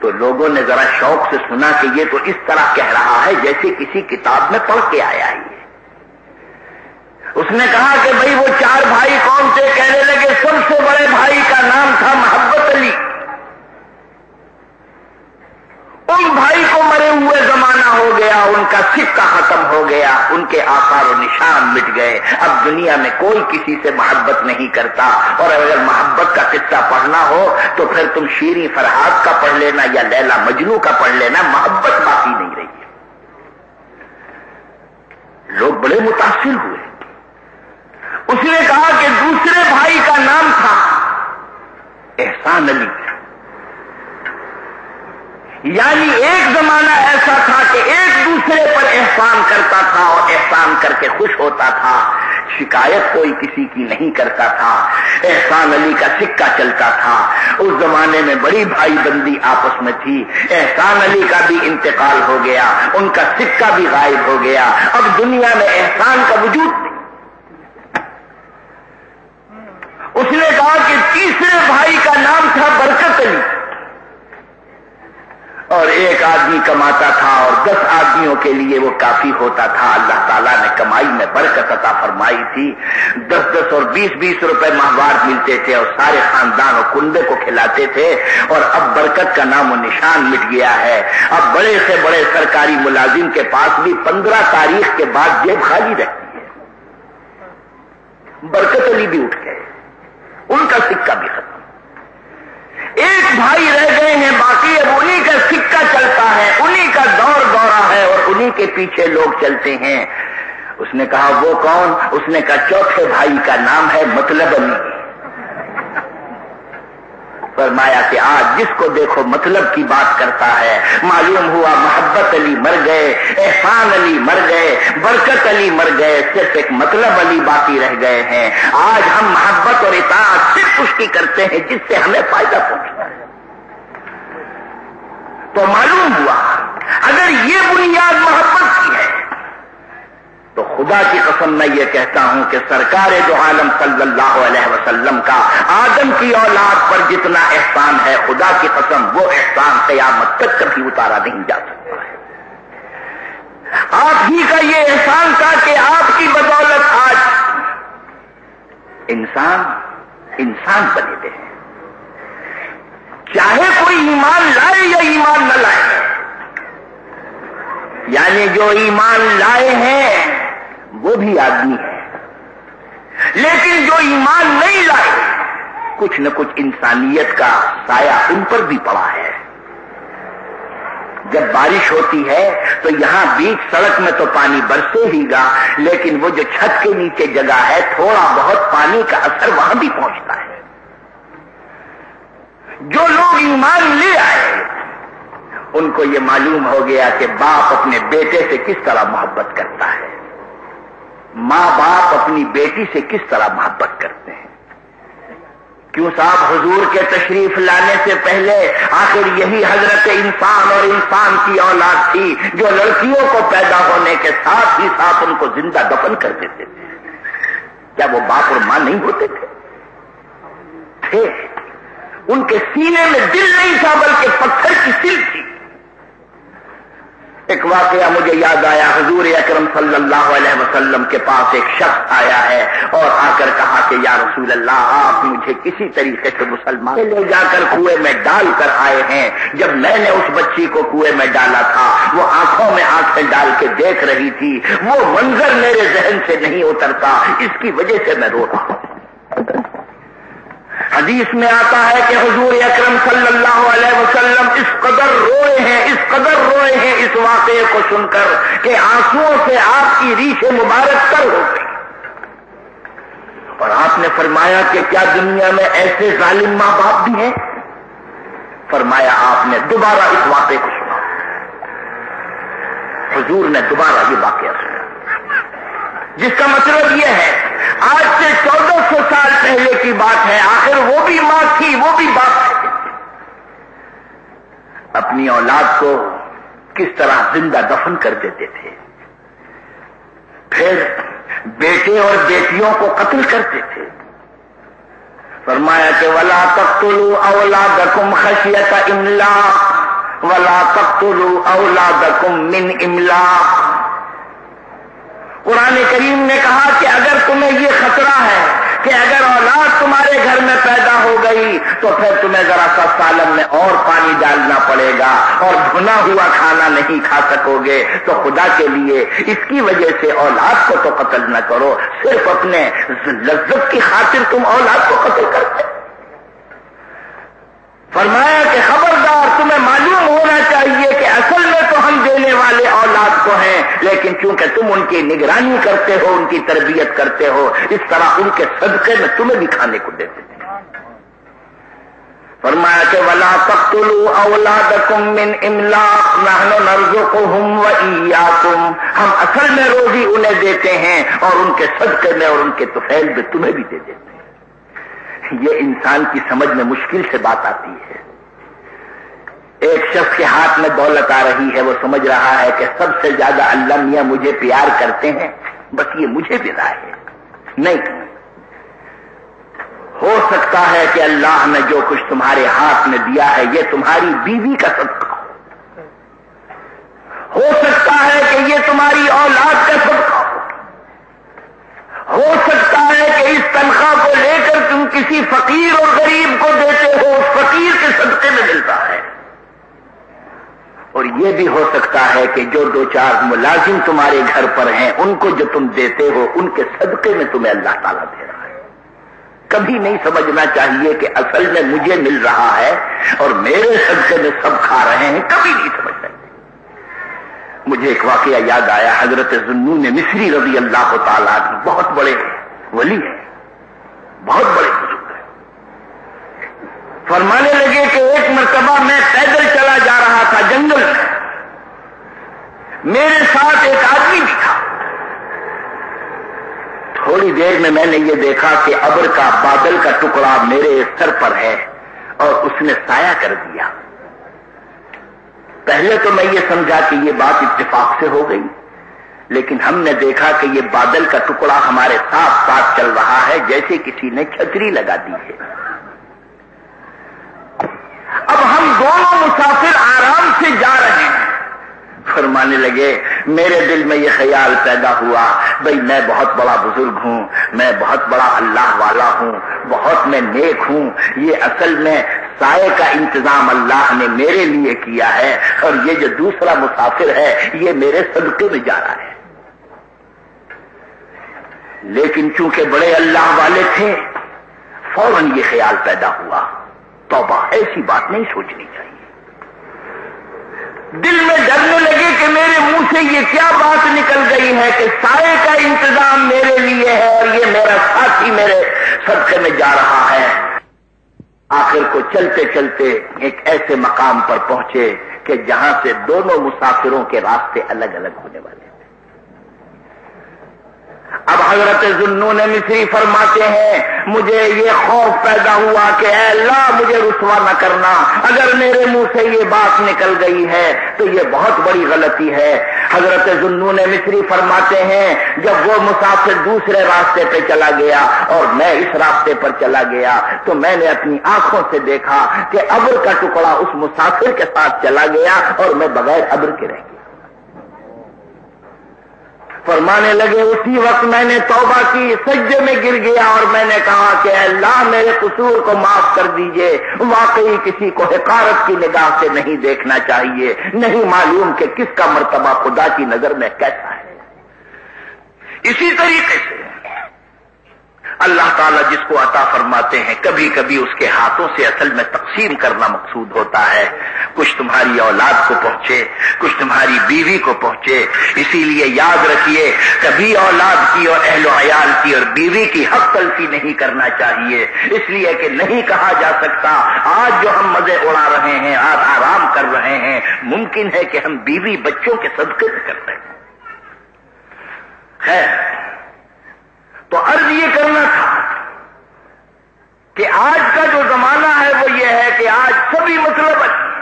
تو لوگوں نے ذرا شوق سے سنا کہ یہ تو اس طرح کہہ رہا ہے جیسے کسی کتاب میں پڑھ کے آیا ہے۔ اس نے کہا کہ بھائی وہ چار بھائی کون سے کہنے لگے سب سے بڑے بھائی کا نام تھا محبت علی۔ ان بھائی کو مرے ہوئے زمانہ ہو گیا، ان کا سکہ ختم ہو گیا، ان کے آثار و نشان مٹ گئے۔ اب دنیا میں کوئی کسی سے محبت نہیں کرتا۔ اور اگر محبت کا قصہ پڑھنا ہو تو پھر تم شیری فرحاد کا پڑھ لینا یا لیلا مجنو کا پڑھ لینا، محبت باقی نہیں رہی۔ لوگ بڑے متاثر ہوئے۔ اس نے کہا کہ دوسرے بھائی کا نام تھا احسان علی۔ یعنی ایک زمانہ ایسا تھا کہ ایک دوسرے پر احسان کرتا تھا اور احسان کر کے خوش ہوتا تھا۔ شکایت کوئی کسی کی نہیں کرتا تھا۔ احسان علی کا سکہ چلتا تھا۔ اس زمانے میں بڑی بھائی بندی آپس میں تھی۔ احسان علی کا بھی انتقال ہو گیا۔ ان کا سکہ بھی غائب ہو گیا۔ اب دنیا میں احسان کا وجود نہیں اس نے کہا کہ تیسرے بھائی کا نام تھا برکت علی۔ اور ایک آدمی کماتا تھا اور دس آدمیوں کے لیے وہ کافی ہوتا تھا۔ اللہ تعالیٰ نے کمائی میں برکت عطا فرمائی تھی۔ دس دس اور بیس بیس روپے ماہوار ملتے تھے اور سارے خاندان اور کنڈے کو کھلاتے تھے۔ اور اب برکت کا نام و نشان مٹ گیا ہے۔ اب بڑے سے بڑے سرکاری ملازم کے پاس بھی پندرہ تاریخ کے بعد جیب خالی رہتی ہے۔ برکت علی بھی اٹھ گئے۔ ان کا سکہ بھی ختم۔ ایک بھائی رہ گئے ہیں، باقی اب انہی کا سکہ چلتا ہے، انہی کا دور دورہ ہے اور انہی کے پیچھے لوگ چلتے ہیں۔ اس نے کہا، وہ کون؟ اس نے کہا، چوتھے بھائی کا نام ہے مطلب علی فرمایا کہ آج جس کو دیکھو مطلب کی بات کرتا ہے، معلوم ہوا محبت علی مر گئے، احسان علی مر گئے، برکت علی مر گئے، صرف ایک مطلب علی باقی رہ گئے ہیں۔ آج ہم محبت اور اطاعت صرف پشتی کرتے ہیں جس سے ہمیں فائدہ پہنچتا ہے۔ تو معلوم ہوا، اگر یہ بنیاد محبت کی ہے تو خدا کی قسم میں یہ کہتا ہوں کہ سرکار جو عالم صلی اللہ علیہ وسلم کا آدم کی اولاد پر جتنا احسان ہے، خدا کی قسم وہ احسان قیامت تک کبھی اتارا نہیں جا سکتا ہے۔ آپ ہی کا یہ احسان تھا کہ آپ کی بدولت آج انسان انسان بنے دے۔ چاہے کوئی ایمان لائے یا ایمان نہ لائے یعنی جو ایمان لائے ہیں، وہ بھی آدمی ہے لیکن جو ایمان نہیں لائے، کچھ نہ کچھ انسانیت کا سایہ ان پر بھی پڑا ہے۔ جب بارش ہوتی ہے، تو یہاں بیچ سڑک میں تو پانی برسے ہی گا، لیکن وہ جو چھت کے نیچے جگہ ہے، تھوڑا بہت پانی کا اثر وہاں بھی پہنچتا ہے۔ جو لوگ ایمان لے آئے ان کو یہ معلوم ہو گیا کہ باپ اپنے بیٹے سے کس طرح محبت کرتا ہے۔ ماں باپ اپنی بیٹی سے کس طرح محبت کرتے ہیں۔ کیوں صاحب حضور کے تشریف لانے سے پہلے آخر یہی حضرت انسان اور انسان کی اولاد تھی جو لڑکیوں کو پیدا ہونے کے ساتھ ہی ساتھ ان کو زندہ دفن کر دیتے تھے۔ کیا وہ باپ اور ماں نہیں ہوتے تھے؟ تھے۔ ان کے سینے میں دل نہیں تھا بلکہ پتھر کی سل تھی۔ ایک واقعہ مجھے یاد آیا، حضور اکرم صلی اللہ علیہ وسلم کے پاس ایک شخص آیا ہے اور آ کر کہا کہ یا رسول اللہ، آپ مجھے کسی طریقے سے مسلمان لے جا کر کنویں میں ڈال کر آئے ہیں۔ جب میں نے اس بچی کو کنویں میں ڈالا تھا، وہ آنکھوں میں آنکھیں ڈال کے دیکھ رہی تھی۔ وہ منظر میرے ذہن سے نہیں اترتا، اس کی وجہ سے میں رو رہا ہوں۔ حدیث میں آتا ہے کہ حضور اکرم صلی اللہ علیہ وسلم اس قدر روئے ہیں، اس قدر روئے ہیں، اس واقعے کو سن کر کہ آنسو سے آپ کی ریش مبارک کر ہو گئی۔ اور آپ نے فرمایا کہ کیا دنیا میں ایسے ظالم ماں باپ بھی ہیں؟ فرمایا آپ نے دوبارہ اس واقعے کو سنا۔ حضور نے دوبارہ یہ واقعہ سنا۔ جس کا مطلب یہ ہے، آج سے چودہ سو سال پہلے کی بات ہے، آخر وہ بھی ماں تھی، وہ بھی باپ تھی اپنی اولاد کو کس طرح زندہ دفن کر دیتے تھے۔ پھر بیٹے اور بیٹیوں کو قتل کرتے تھے۔ فرمایا کہ ولا تختلو اولاد کم خشیت املا ولا تختلو اولاد کم من املا قرآن کریم نے کہا کہ اگر تمہیں یہ خطرہ ہے کہ اگر اولاد تمہارے گھر میں پیدا ہو گئی، تو پھر تمہیں ذرا سا سالن میں اور پانی ڈالنا پڑے گا اور بھنا ہوا کھانا نہیں کھا سکو گے۔ تو خدا کے لیے اس کی وجہ سے اولاد کو تو قتل نہ کرو، صرف اپنے لذت کی خاطر تم اولاد کو قتل کرتے۔ فرمایا کہ خبردار، تمہیں معلوم ہونا چاہیے کہ اصل میں تو ہم دینے والے اولاد کو ہیں، لیکن چونکہ تم ان کی نگرانی کرتے ہو، ان کی تربیت کرتے ہو، اس طرح ان کے صدقے میں تمہیں بھی کھانے کو دیتے تھے فرمایا کہ ولا تقتلوا اولادکم من املاق نحن نرزقهم واياكم ہم اصل میں روزی انہیں دیتے ہیں اور ان کے صدقے میں اور ان کے توفیل میں تمہیں بھی دے دیتے ہیں۔ یہ انسان کی سمجھ میں مشکل سے بات آتی ہے۔ ایک شخص کے ہاتھ میں دولت آ رہی ہے، وہ سمجھ رہا ہے کہ سب سے زیادہ اللہ میاں مجھے پیار کرتے ہیں، بس یہ مجھے بھی ہے۔ نہیں، ہو سکتا ہے کہ اللہ نے جو کچھ تمہارے ہاتھ میں دیا ہے، یہ تمہاری بیوی کا صدقہ ہو سکتا ہے کہ یہ تمہاری اولاد کا صدقہ ہو سکتا ہے کہ اس تنخواہ کو لے کر تم کسی فقیر اور غریب کو دیتے ہو، اس فقیر کے صدقے میں ملتا ہے۔ اور یہ بھی ہو سکتا ہے کہ جو دو چار ملازم تمہارے گھر پر ہیں، ان کو جو تم دیتے ہو، ان کے صدقے میں تمہیں اللہ تعالیٰ دے رہا ہے۔ کبھی نہیں سمجھنا چاہیے کہ اصل میں مجھے مل رہا ہے اور میرے صدقے میں سب کھا رہے ہیں، کبھی نہیں سمجھنا مجھے ایک واقعہ یاد آیا، حضرت زنون مصری رضی اللہ تعالیٰ کی بہت بڑے ولی ہیں، بہت بڑے بزرگ ہیں۔ فرمانے لگے کہ ایک مرتبہ میں پیدل چلا جا رہا تھا، جنگل میں۔ میرے ساتھ ایک آدمی بھی تھا۔ تھوڑی دیر میں میں نے یہ دیکھا کہ ابر کا بادل کا ٹکڑا میرے سر پر ہے اور اس نے سایہ کر دیا۔ پہلے تو میں یہ سمجھا کہ یہ بات اتفاق سے ہو گئی، لیکن ہم نے دیکھا کہ یہ بادل کا ٹکڑا ہمارے ساتھ ساتھ چل رہا ہے، جیسے کسی نے چھتری لگا دی ہے۔ اب ہم دونوں مسافر آرام سے جا رہے ہیں۔ فرمانے لگے، میرے دل میں یہ خیال پیدا ہوا بھائی میں بہت بڑا بزرگ ہوں، میں بہت بڑا اللہ والا ہوں، بہت میں نیک ہوں، یہ اصل میں سائے کا انتظام اللہ نے میرے لیے کیا ہے، اور یہ جو دوسرا مسافر ہے، یہ میرے صدقے میں جا رہا ہے. لیکن چونکہ بڑے اللہ والے تھے، فوراً یہ خیال پیدا ہوا، توبہ ایسی بات نہیں سوچنی چاہیے۔ دل میں ڈرنے لگے کہ میرے منہ سے یہ کیا بات نکل گئی ہے کہ سائے کا انتظام میرے لیے ہے اور یہ میرا ساتھی میرے صدقے میں جا رہا ہے۔ آخر کو چلتے چلتے ایک ایسے مقام پر پہنچے کہ جہاں سے دونوں مسافروں کے راستے الگ الگ ہونے والے۔ اب حضرت ذنون مصری فرماتے ہیں، مجھے یہ خوف پیدا ہوا کہ اے اللہ، مجھے رسوا نہ کرنا۔ اگر میرے منہ سے یہ بات نکل گئی ہے، تو یہ بہت بڑی غلطی ہے۔ حضرت ذنون مصری فرماتے ہیں، جب وہ مسافر دوسرے راستے پہ چلا گیا اور میں اس راستے پر چلا گیا، تو میں نے اپنی آنکھوں سے دیکھا کہ ابر کا ٹکڑا اس مسافر کے ساتھ چلا گیا اور میں بغیر ابر کے رہ گیا۔ فرمانے لگے، اسی وقت میں نے توبہ کی، سجدے میں گر گیا اور میں نے کہا کہ اللہ میرے قصور کو معاف کر دیجیے۔ واقعی کسی کو حکارت کی نگاہ سے نہیں دیکھنا چاہیے۔ نہیں معلوم کہ کس کا مرتبہ خدا کی نظر میں کیسا ہے۔ اسی طریقے سے اللہ تعالیٰ جس کو عطا فرماتے ہیں، کبھی کبھی اس کے ہاتھوں سے اصل میں تقسیم کرنا مقصود ہوتا ہے۔ کچھ تمہاری اولاد کو پہنچے، کچھ تمہاری بیوی کو پہنچے۔ اسی لیے یاد رکھیے، کبھی اولاد کی اور اہل و عیال کی اور بیوی کی حق تلفی نہیں کرنا چاہیے۔ اس لیے کہ نہیں کہا جا سکتا، آج جو ہم مزے اڑا رہے ہیں، آج آرام کر رہے ہیں، ممکن ہے کہ ہم بیوی بچوں کے صدقے سے کر رہے ہیں خیر، تو عرض یہ کرنا تھا کہ آج کا جو زمانہ ہے وہ یہ ہے کہ آج سبھی مطلب اچھی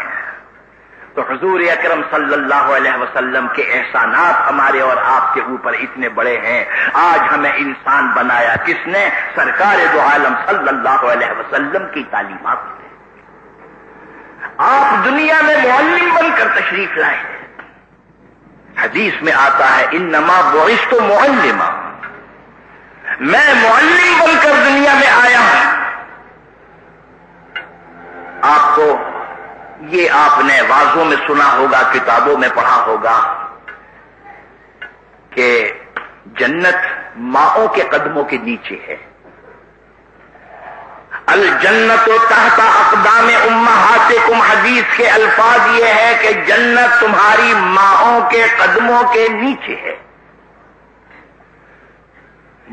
تو حضور اکرم صلی اللہ علیہ وسلم کے احسانات ہمارے اور آپ کے اوپر اتنے بڑے ہیں۔ آج ہمیں انسان بنایا کس نے؟ سرکار دو عالم صلی اللہ علیہ وسلم کی تعلیمات آپ دنیا میں معلم بن کر تشریف لائے حدیث میں آتا ہے ان نما بوئش تو معلمہ میں معلم بن کر دنیا میں آیا ہوں۔ آپ کو یہ آپ نے واضحوں میں سنا ہوگا، کتابوں میں پڑھا ہوگا کہ جنت ماؤں کے قدموں کے نیچے ہے۔ الجنت و تحت اقدام امہاتکم، حدیث کے الفاظ یہ ہے کہ جنت تمہاری ماؤں کے قدموں کے نیچے ہے۔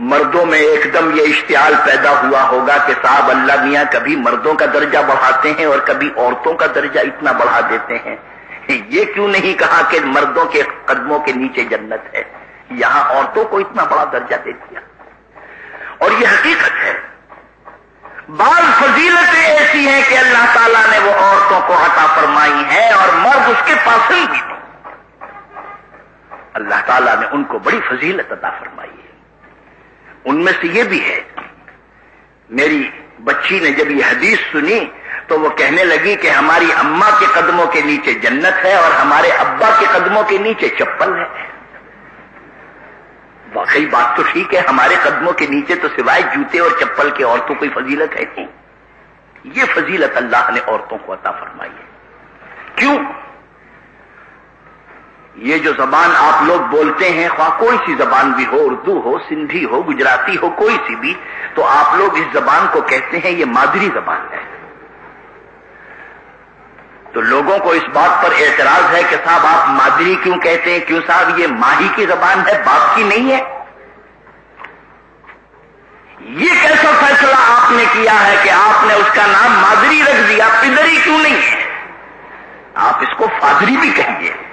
مردوں میں ایک دم یہ اشتعال پیدا ہوا ہوگا کہ صاحب اللہ میاں کبھی مردوں کا درجہ بڑھاتے ہیں اور کبھی عورتوں کا درجہ اتنا بڑھا دیتے ہیں۔ *laughs* یہ کیوں نہیں کہا کہ مردوں کے قدموں کے نیچے جنت ہے؟ یہاں عورتوں کو اتنا بڑا درجہ دے دیا۔ اور یہ حقیقت ہے۔ بعض فضیلتیں ایسی ہیں کہ اللہ تعالیٰ نے وہ عورتوں کو عطا فرمائی ہے اور مرد اس کے پاس ہی بھی نہیں اللہ تعالیٰ نے ان کو بڑی فضیلت عطا فرمائی ہے۔ ان میں سے یہ بھی ہے، میری بچی نے جب یہ حدیث سنی تو وہ کہنے لگی کہ ہماری اما کے قدموں کے نیچے جنت ہے اور ہمارے ابا کے قدموں کے نیچے چپل ہے. واقعی بات تو ٹھیک ہے، ہمارے قدموں کے نیچے تو سوائے جوتے اور چپل کے عورتوں کوئی فضیلت ہے نہیں۔ یہ فضیلت اللہ نے عورتوں کو عطا فرمائی ہے۔ کیوں؟ یہ جو زبان آپ لوگ بولتے ہیں، خواہ کوئی سی زبان بھی ہو، اردو ہو، سندھی ہو، گجراتی ہو، کوئی سی بھی، تو آپ لوگ اس زبان کو کہتے ہیں یہ مادری زبان ہے۔ تو لوگوں کو اس بات پر اعتراض ہے کہ صاحب آپ مادری کیوں کہتے ہیں؟ کیوں صاحب یہ ماہی کی زبان ہے، باپ کی نہیں ہے؟ یہ کیسا فیصلہ آپ نے کیا ہے کہ آپ نے اس کا نام مادری رکھ دیا؟ پدری کیوں نہیں ہے؟ آپ اس کو فادری بھی کہیں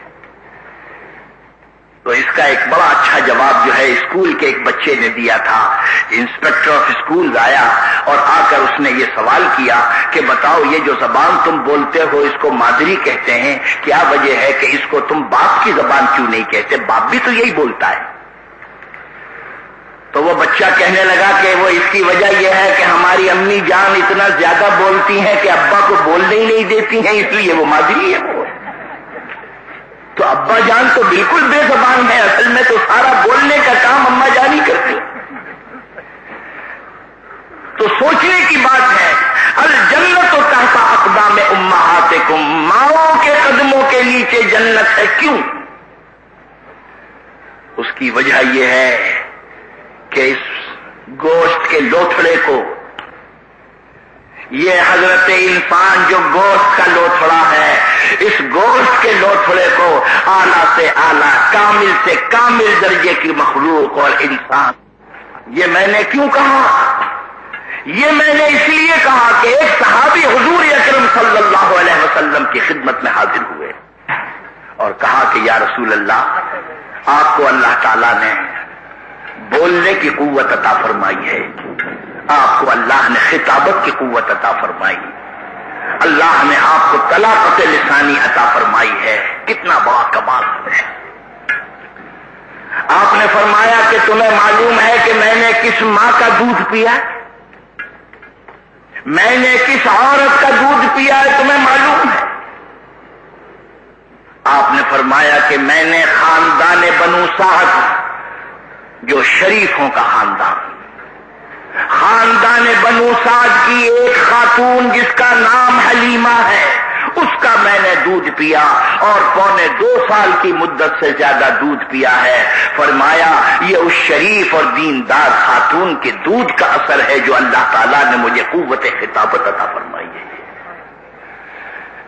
تو اس کا ایک بڑا اچھا جواب جو ہے اسکول کے ایک بچے نے دیا تھا۔ انسپیکٹر آف اسکول آیا اور آ کر اس نے یہ سوال کیا کہ بتاؤ یہ جو زبان تم بولتے ہو اس کو مادری کہتے ہیں؟ کیا وجہ ہے کہ اس کو تم باپ کی زبان کیوں نہیں کہتے؟ باپ بھی تو یہی بولتا ہے۔ تو وہ بچہ کہنے لگا کہ وہ اس کی وجہ یہ ہے کہ ہماری امی جان اتنا زیادہ بولتی ہیں کہ ابا کو بولنے ہی نہیں دیتی ہیں، اس لیے وہ مادری ہے وہ۔ تو ابا جان تو بالکل بے زبان ہے، اصل میں تو سارا بولنے کا کام اما جان ہی کرتی تو سوچنے کی بات ہے، الجنت تو کہتا اقدام اما ماؤں کے قدموں کے نیچے جنت ہے، کیوں؟ اس کی وجہ یہ ہے کہ اس گوشت کے لوتھڑے کو یہ حضرت انسان جو گوشت کا لوتھڑا ہے، اس گوشت کے لوتھڑے کو آلہ سے آلہ کامل سے کامل درجے کی مخلوق اور انسان۔ یہ میں نے کیوں کہا؟ یہ میں نے اس لیے کہا کہ ایک صحابی حضور اکرم صلی اللہ علیہ وسلم کی خدمت میں حاضر ہوئے اور کہا کہ یا رسول اللہ، آپ کو اللہ تعالی نے بولنے کی قوت عطا فرمائی ہے۔ آپ کو اللہ نے خطابت کی قوت عطا فرمائی۔ اللہ نے آپ کو طلاقت لسانی عطا فرمائی ہے۔ کتنا بڑا کمال ہے۔ آپ نے فرمایا کہ تمہیں معلوم ہے کہ میں نے کس ماں کا دودھ پیا میں نے کس عورت کا دودھ پیا ہے تمہیں معلوم ہے۔ آپ نے فرمایا کہ میں نے خاندان بنو صاحب جو شریفوں کا خاندان۔ خاندان بنو ساج کی ایک خاتون جس کا نام حلیمہ ہے، اس کا میں نے دودھ پیا اور پونے دو سال کی مدت سے زیادہ دودھ پیا ہے۔ فرمایا، یہ اس شریف اور دیندار خاتون کے دودھ کا اثر ہے جو اللہ تعالیٰ نے مجھے قوت خطابت عطا فرمائی ہے۔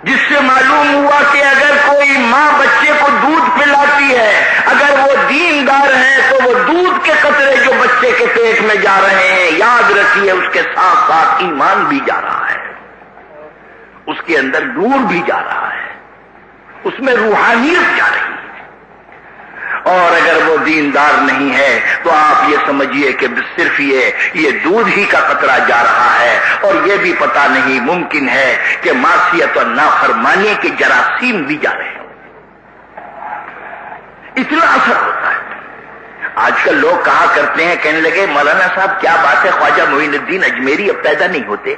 جس سے معلوم ہوا کہ اگر کوئی ماں بچے کو دودھ پلاتی ہے، اگر وہ دیندار ہے تو وہ دودھ کے قطرے جو بچے کے پیٹ میں جا رہے ہیں، یاد رکھیے اس کے ساتھ ساتھ ایمان بھی جا رہا ہے۔ اس کے اندر نور بھی جا رہا ہے۔ اس میں روحانیت جا رہی ہے۔ اور اگر وہ دیندار نہیں ہے تو آپ یہ سمجھیے کہ صرف یہ یہ دودھ ہی کا قطرہ جا رہا ہے۔ اور یہ بھی پتا نہیں ممکن ہے کہ معصیت اور نافرمانی کے جراثیم بھی جا رہے ہوں۔ اتنا اثر ہوتا ہے۔ آج کل لوگ کہا کرتے ہیں، کہنے لگے، مولانا صاحب، کیا بات ہے؟ خواجہ معین الدین اجمیری اب پیدا نہیں ہوتے۔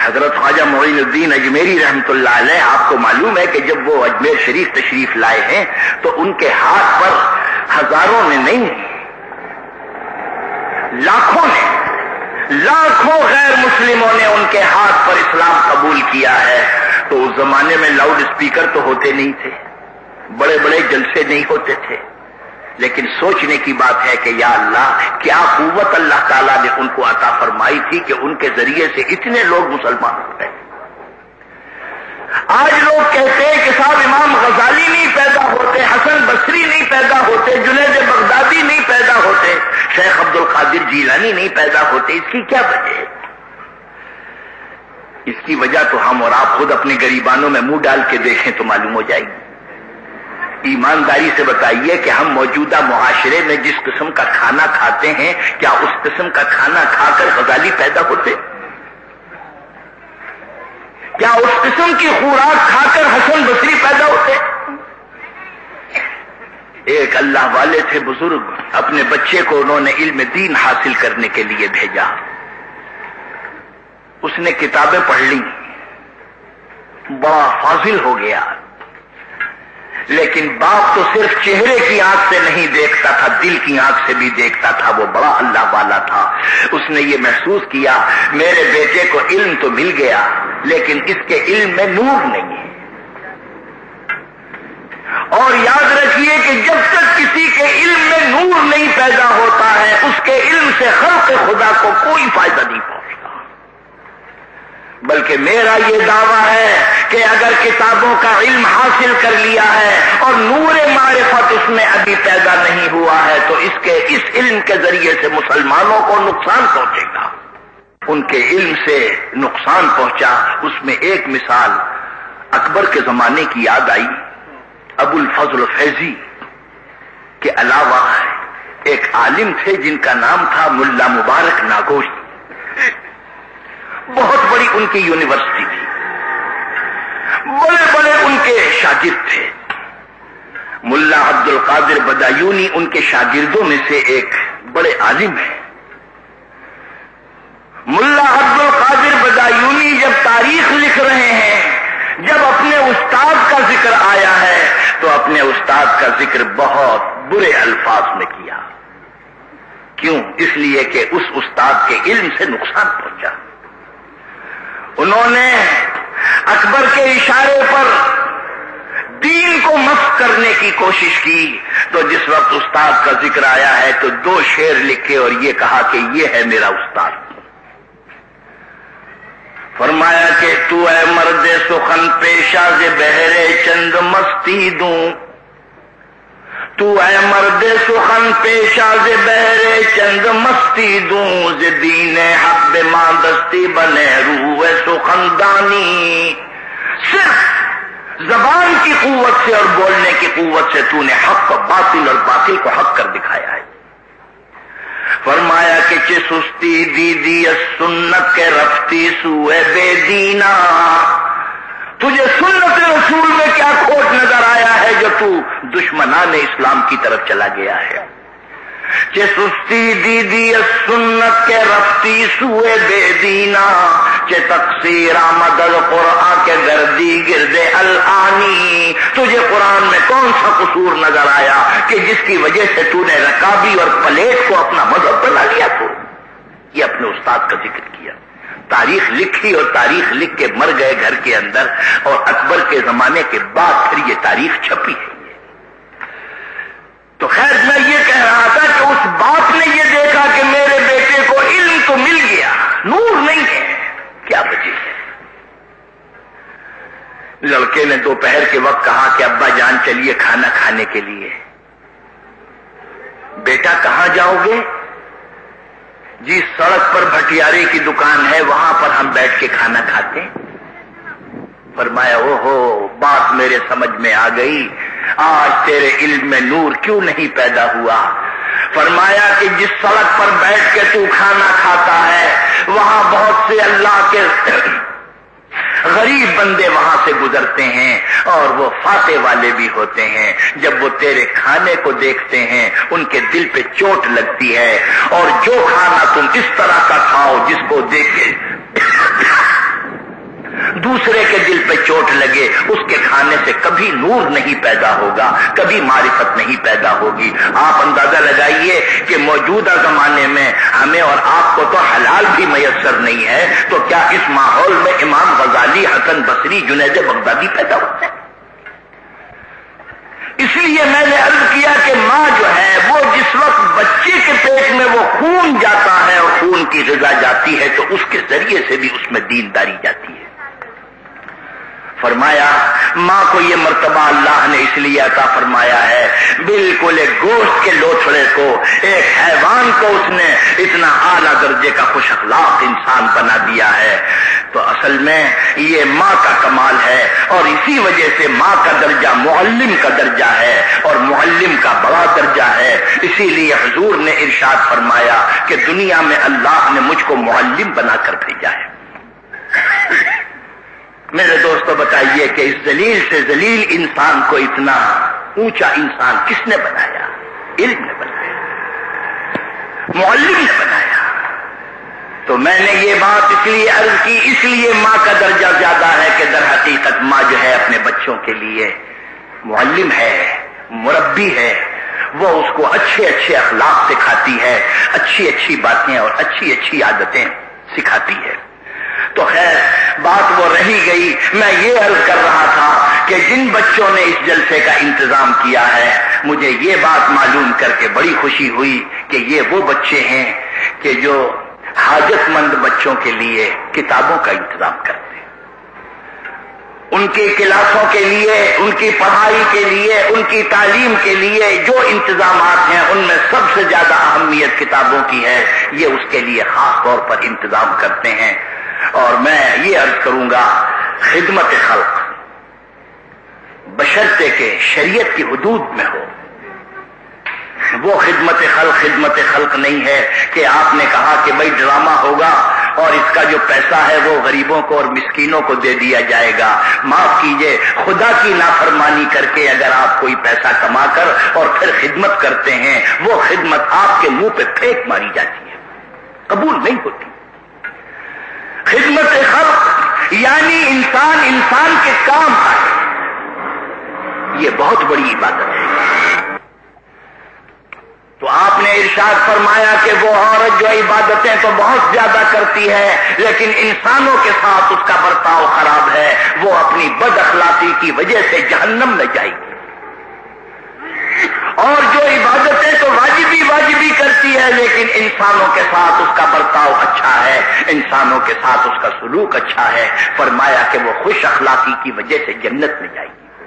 حضرت خواجہ معین الدین اجمیری رحمت اللہ علیہ، آپ کو معلوم ہے کہ جب وہ اجمیر شریف تشریف لائے ہیں، تو ان کے ہاتھ پر ہزاروں نے نہیں، لاکھوں نے، لاکھوں غیر مسلموں نے ان کے ہاتھ پر اسلام قبول کیا ہے۔ تو اس زمانے میں لاؤڈ اسپیکر تو ہوتے نہیں تھے، بڑے بڑے جلسے نہیں ہوتے تھے۔ لیکن سوچنے کی بات ہے کہ یا اللہ، کیا قوت اللہ تعالیٰ نے ان کو عطا فرمائی تھی کہ ان کے ذریعے سے اتنے لوگ مسلمان ہو گئے؟ آج لوگ کہتے ہیں کہ صاحب امام غزالی نہیں پیدا ہوتے، حسن بصری نہیں پیدا ہوتے، جنید بغدادی نہیں پیدا ہوتے، شیخ عبد القادر جیلانی نہیں پیدا ہوتے، اس کی کیا وجہ ہے؟ اس کی وجہ تو ہم اور آپ خود اپنے گریبانوں میں منہ ڈال کے دیکھیں تو معلوم ہو جائے گی۔ ایمانداری سے بتائیے کہ ہم موجودہ معاشرے میں جس قسم کا کھانا کھاتے ہیں، کیا اس قسم کا کھانا کھا کر غزالی پیدا ہوتے؟ کیا اس قسم کی خوراک کھا کر حسن بصری پیدا ہوتے؟ ایک اللہ والے تھے بزرگ، اپنے بچے کو انہوں نے علم دین حاصل کرنے کے لیے بھیجا۔ اس نے کتابیں پڑھ لی بڑا فاضل ہو گیا۔ لیکن باپ تو صرف چہرے کی آنکھ سے نہیں دیکھتا تھا، دل کی آنکھ سے بھی دیکھتا تھا، وہ بڑا اللہ والا تھا۔ اس نے یہ محسوس کیا، میرے بیٹے کو علم تو مل گیا، لیکن اس کے علم میں نور نہیں ہے۔ اور یاد رکھیے کہ جب تک کسی کے علم میں نور نہیں پیدا ہوتا ہے، اس کے علم سے خلق خدا کو کوئی فائدہ نہیں پہنچتا۔ بلکہ میرا یہ دعویٰ ہے کہ اگر کتابوں کا علم حاصل کر لیا ہے اور نور معرفت اس میں ابھی پیدا نہیں ہوا ہے، تو اس کے اس علم کے ذریعے سے مسلمانوں کو نقصان پہنچے گا۔ ان کے علم سے نقصان پہنچا۔ اس میں ایک مثال اکبر کے زمانے کی یاد آئی۔ ابو الفضل فیضی کے علاوہ ایک عالم تھے جن کا نام تھا ملا مبارک ناگوش بہت بڑی ان کی یونیورسٹی تھی۔ بڑے بڑے ان کے شاگرد تھے۔ ملا عبد القادر بدایونی ان کے شاگردوں میں سے ایک بڑے عالم ہیں۔ ملا عبد القادر بدایونی جب تاریخ لکھ رہے ہیں، جب اپنے استاد کا ذکر آیا ہے، تو اپنے استاد کا ذکر بہت برے الفاظ میں کیا۔ کیوں؟ اس لیے کہ اس استاد کے علم سے نقصان پہنچا۔ انہوں نے اکبر کے اشارے پر دین کو مف کرنے کی کوشش کی۔ تو جس وقت استاد کا ذکر آیا ہے تو دو شیر لکھے اور یہ کہا کہ یہ ہے میرا استاد۔ فرمایا کہ تو اے مرد سخن پیشہ سے بہرے چند مستی دوں۔ تو اے مرد سخن پیشہ سے بہرے چند مستی دوں۔ دین ماں دستی بنے روح سخن دانی صرف زبان کی قوت سے اور بولنے کی قوت سے تو نے حق باطل اور باطل کو حق کر دکھایا ہے۔ فرمایا کہ سستی دی دی سنت کے رفتی سوئے بے دینا۔ تجھے سنت رسول میں کیا کھوٹ نظر آیا ہے جو تو دشمنان اسلام کی طرف چلا گیا ہے؟ کہ سستی دی دی سنت کے رفتی سوئے بے دینا، کہ تقسیر آمد قرآن کے گردی گردے الانی تجھے قرآن میں کون سا قصور نظر آیا کہ جس کی وجہ سے تو نے رکابی اور پلیٹ کو اپنا مذہب بنا لیا تو؟ یہ اپنے استاد کا ذکر کیا۔ تاریخ لکھی اور تاریخ لکھ کے مر گئے گھر کے اندر اور اکبر کے زمانے کے بعد پھر یہ تاریخ چھپی ہے۔ تو خیر میں یہ کہہ رہا تھا کہ اس باپ نے یہ دیکھا کہ میرے بیٹے کو علم تو مل گیا، نور نہیں ہے۔ کیا بچی ہے؟ لڑکے نے دوپہر کے وقت کہا کہ ابا جان چلیے کھانا کھانے کے لیے۔ بیٹا کہاں جاؤ گے؟ جس سڑک پر بھٹیارے کی دکان ہے، وہاں پر ہم بیٹھ کے کھانا کھاتے ہیں۔ فرمایا او ہو بات میرے سمجھ میں آ گئی. آج تیرے علم میں نور کیوں نہیں پیدا ہوا؟ فرمایا کہ جس سڑک پر بیٹھ کے تو کھانا کھاتا ہے، وہاں بہت سے اللہ کے *clears throat* غریب بندے وہاں سے گزرتے ہیں اور وہ فاتح والے بھی ہوتے ہیں۔ جب وہ تیرے کھانے کو دیکھتے ہیں، ان کے دل پہ چوٹ لگتی ہے اور جو کھانا تم اس طرح کا کھاؤ جس کو دیکھ کے *clears throat* دوسرے کے دل پہ چوٹ لگے، اس کے کھانے سے کبھی نور نہیں پیدا ہوگا، کبھی معرفت نہیں پیدا ہوگی۔ آپ اندازہ لگائیے کہ موجودہ زمانے میں ہمیں اور آپ کو تو حلال بھی میسر نہیں ہے، تو کیا اس ماحول میں امام غزالی، حسن بصری، جنید بغدادی پیدا ہوتے ہیں؟ اس لیے میں نے عرض کیا کہ ماں جو ہے، وہ جس وقت بچے کے پیٹ میں وہ خون جاتا ہے اور خون کی غذا جاتی ہے، تو اس کے ذریعے سے بھی اس میں دینداری جاتی ہے۔ فرمایا، ماں کو یہ مرتبہ اللہ نے اس لیے عطا فرمایا ہے۔ بالکل ایک گوشت کے لوچڑے کو، ایک حیوان کو اس نے اتنا اعلیٰ درجے کا خوش اخلاق انسان بنا دیا ہے۔ تو اصل میں یہ ماں کا کمال ہے اور اسی وجہ سے ماں کا درجہ معلم کا درجہ ہے اور معلم کا بڑا درجہ ہے۔ اسی لیے حضور نے ارشاد فرمایا کہ دنیا میں اللہ نے مجھ کو معلم بنا کر بھیجا ہے۔ میرے دوستوں بتائیے کہ اس دلیل سے ذلیل انسان کو اتنا اونچا انسان کس نے بنایا؟ علم نے بنایا۔ معلم نے بنایا۔ تو میں نے یہ بات اس لیے عرض کی، اس لیے ماں کا درجہ زیادہ ہے کہ در حقیقت ماں جو ہے اپنے بچوں کے لیے معلم ہے، مربی ہے۔ وہ اس کو اچھے اچھے اخلاق سکھاتی ہے، اچھی اچھی باتیں اور اچھی اچھی عادتیں سکھاتی ہے۔ تو خیر، بات وہ رہی گئی۔ میں یہ عرض کر رہا تھا کہ جن بچوں نے اس جلسے کا انتظام کیا ہے، مجھے یہ بات معلوم کر کے بڑی خوشی ہوئی کہ یہ وہ بچے ہیں کہ جو حاجت مند بچوں کے لیے کتابوں کا انتظام کرتے ہیں۔ ان کی کلاسوں کے لیے، ان کی پڑھائی کے لیے، ان کی تعلیم کے لیے جو انتظامات ہیں، ان میں سب سے زیادہ اہمیت کتابوں کی ہے۔ یہ اس کے لیے خاص طور پر انتظام کرتے ہیں۔ اور میں یہ عرض کروں گا، خدمت خلق بشرتے کے شریعت کی حدود میں ہو۔ وہ خدمت خلق خدمت خلق نہیں ہے کہ آپ نے کہا کہ بھائی ڈرامہ ہوگا اور اس کا جو پیسہ ہے وہ غریبوں کو اور مسکینوں کو دے دیا جائے گا۔ معاف کیجیے، خدا کی نافرمانی کر کے اگر آپ کوئی پیسہ کما کر اور پھر خدمت کرتے ہیں، وہ خدمت آپ کے منہ پہ پھینک ماری جاتی ہے۔ قبول نہیں ہوتی۔ خدمت خلق یعنی انسان انسان کے کام۔ آئے یہ بہت بڑی عبادت ہے۔ تو آپ نے ارشاد فرمایا کہ وہ عورت جو عبادتیں تو بہت زیادہ کرتی ہے، لیکن انسانوں کے ساتھ اس کا برتاؤ خراب ہے۔ وہ اپنی بد اخلاقی کی وجہ سے جہنم میں جائے گی۔ اور جو عبادتیں تو واجبی واجبی کرتی ہے، لیکن انسانوں کے ساتھ اس کا برتاؤ اچھا ہے، انسانوں کے ساتھ اس کا سلوک اچھا ہے۔ فرمایا کہ وہ خوش اخلاقی کی وجہ سے جنت میں جائے گی۔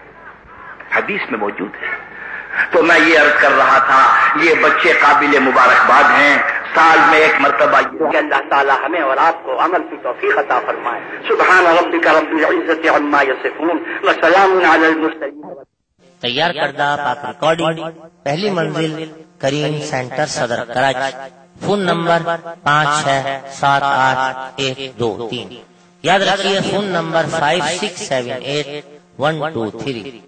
حدیث میں موجود ہے۔ تو میں یہ عرض کر رہا تھا، یہ بچے قابل مبارکباد ہیں۔ سال میں ایک مرتبہ کہ اللہ تعالی ہمیں اور آپ کو عمل کی توفیق عطا فرمائے۔ سبحان ربک رب العزت عما یصفون وسلام علی المرسلین۔ تیار کردہ پاک ریکارڈنگ، پہلی منزل کریم سینٹر صدر کراچی، فون نمبر پانچ چھ سات آٹھ ایک دو تین۔ یاد رکھیے، phone number five six seven eight one two three.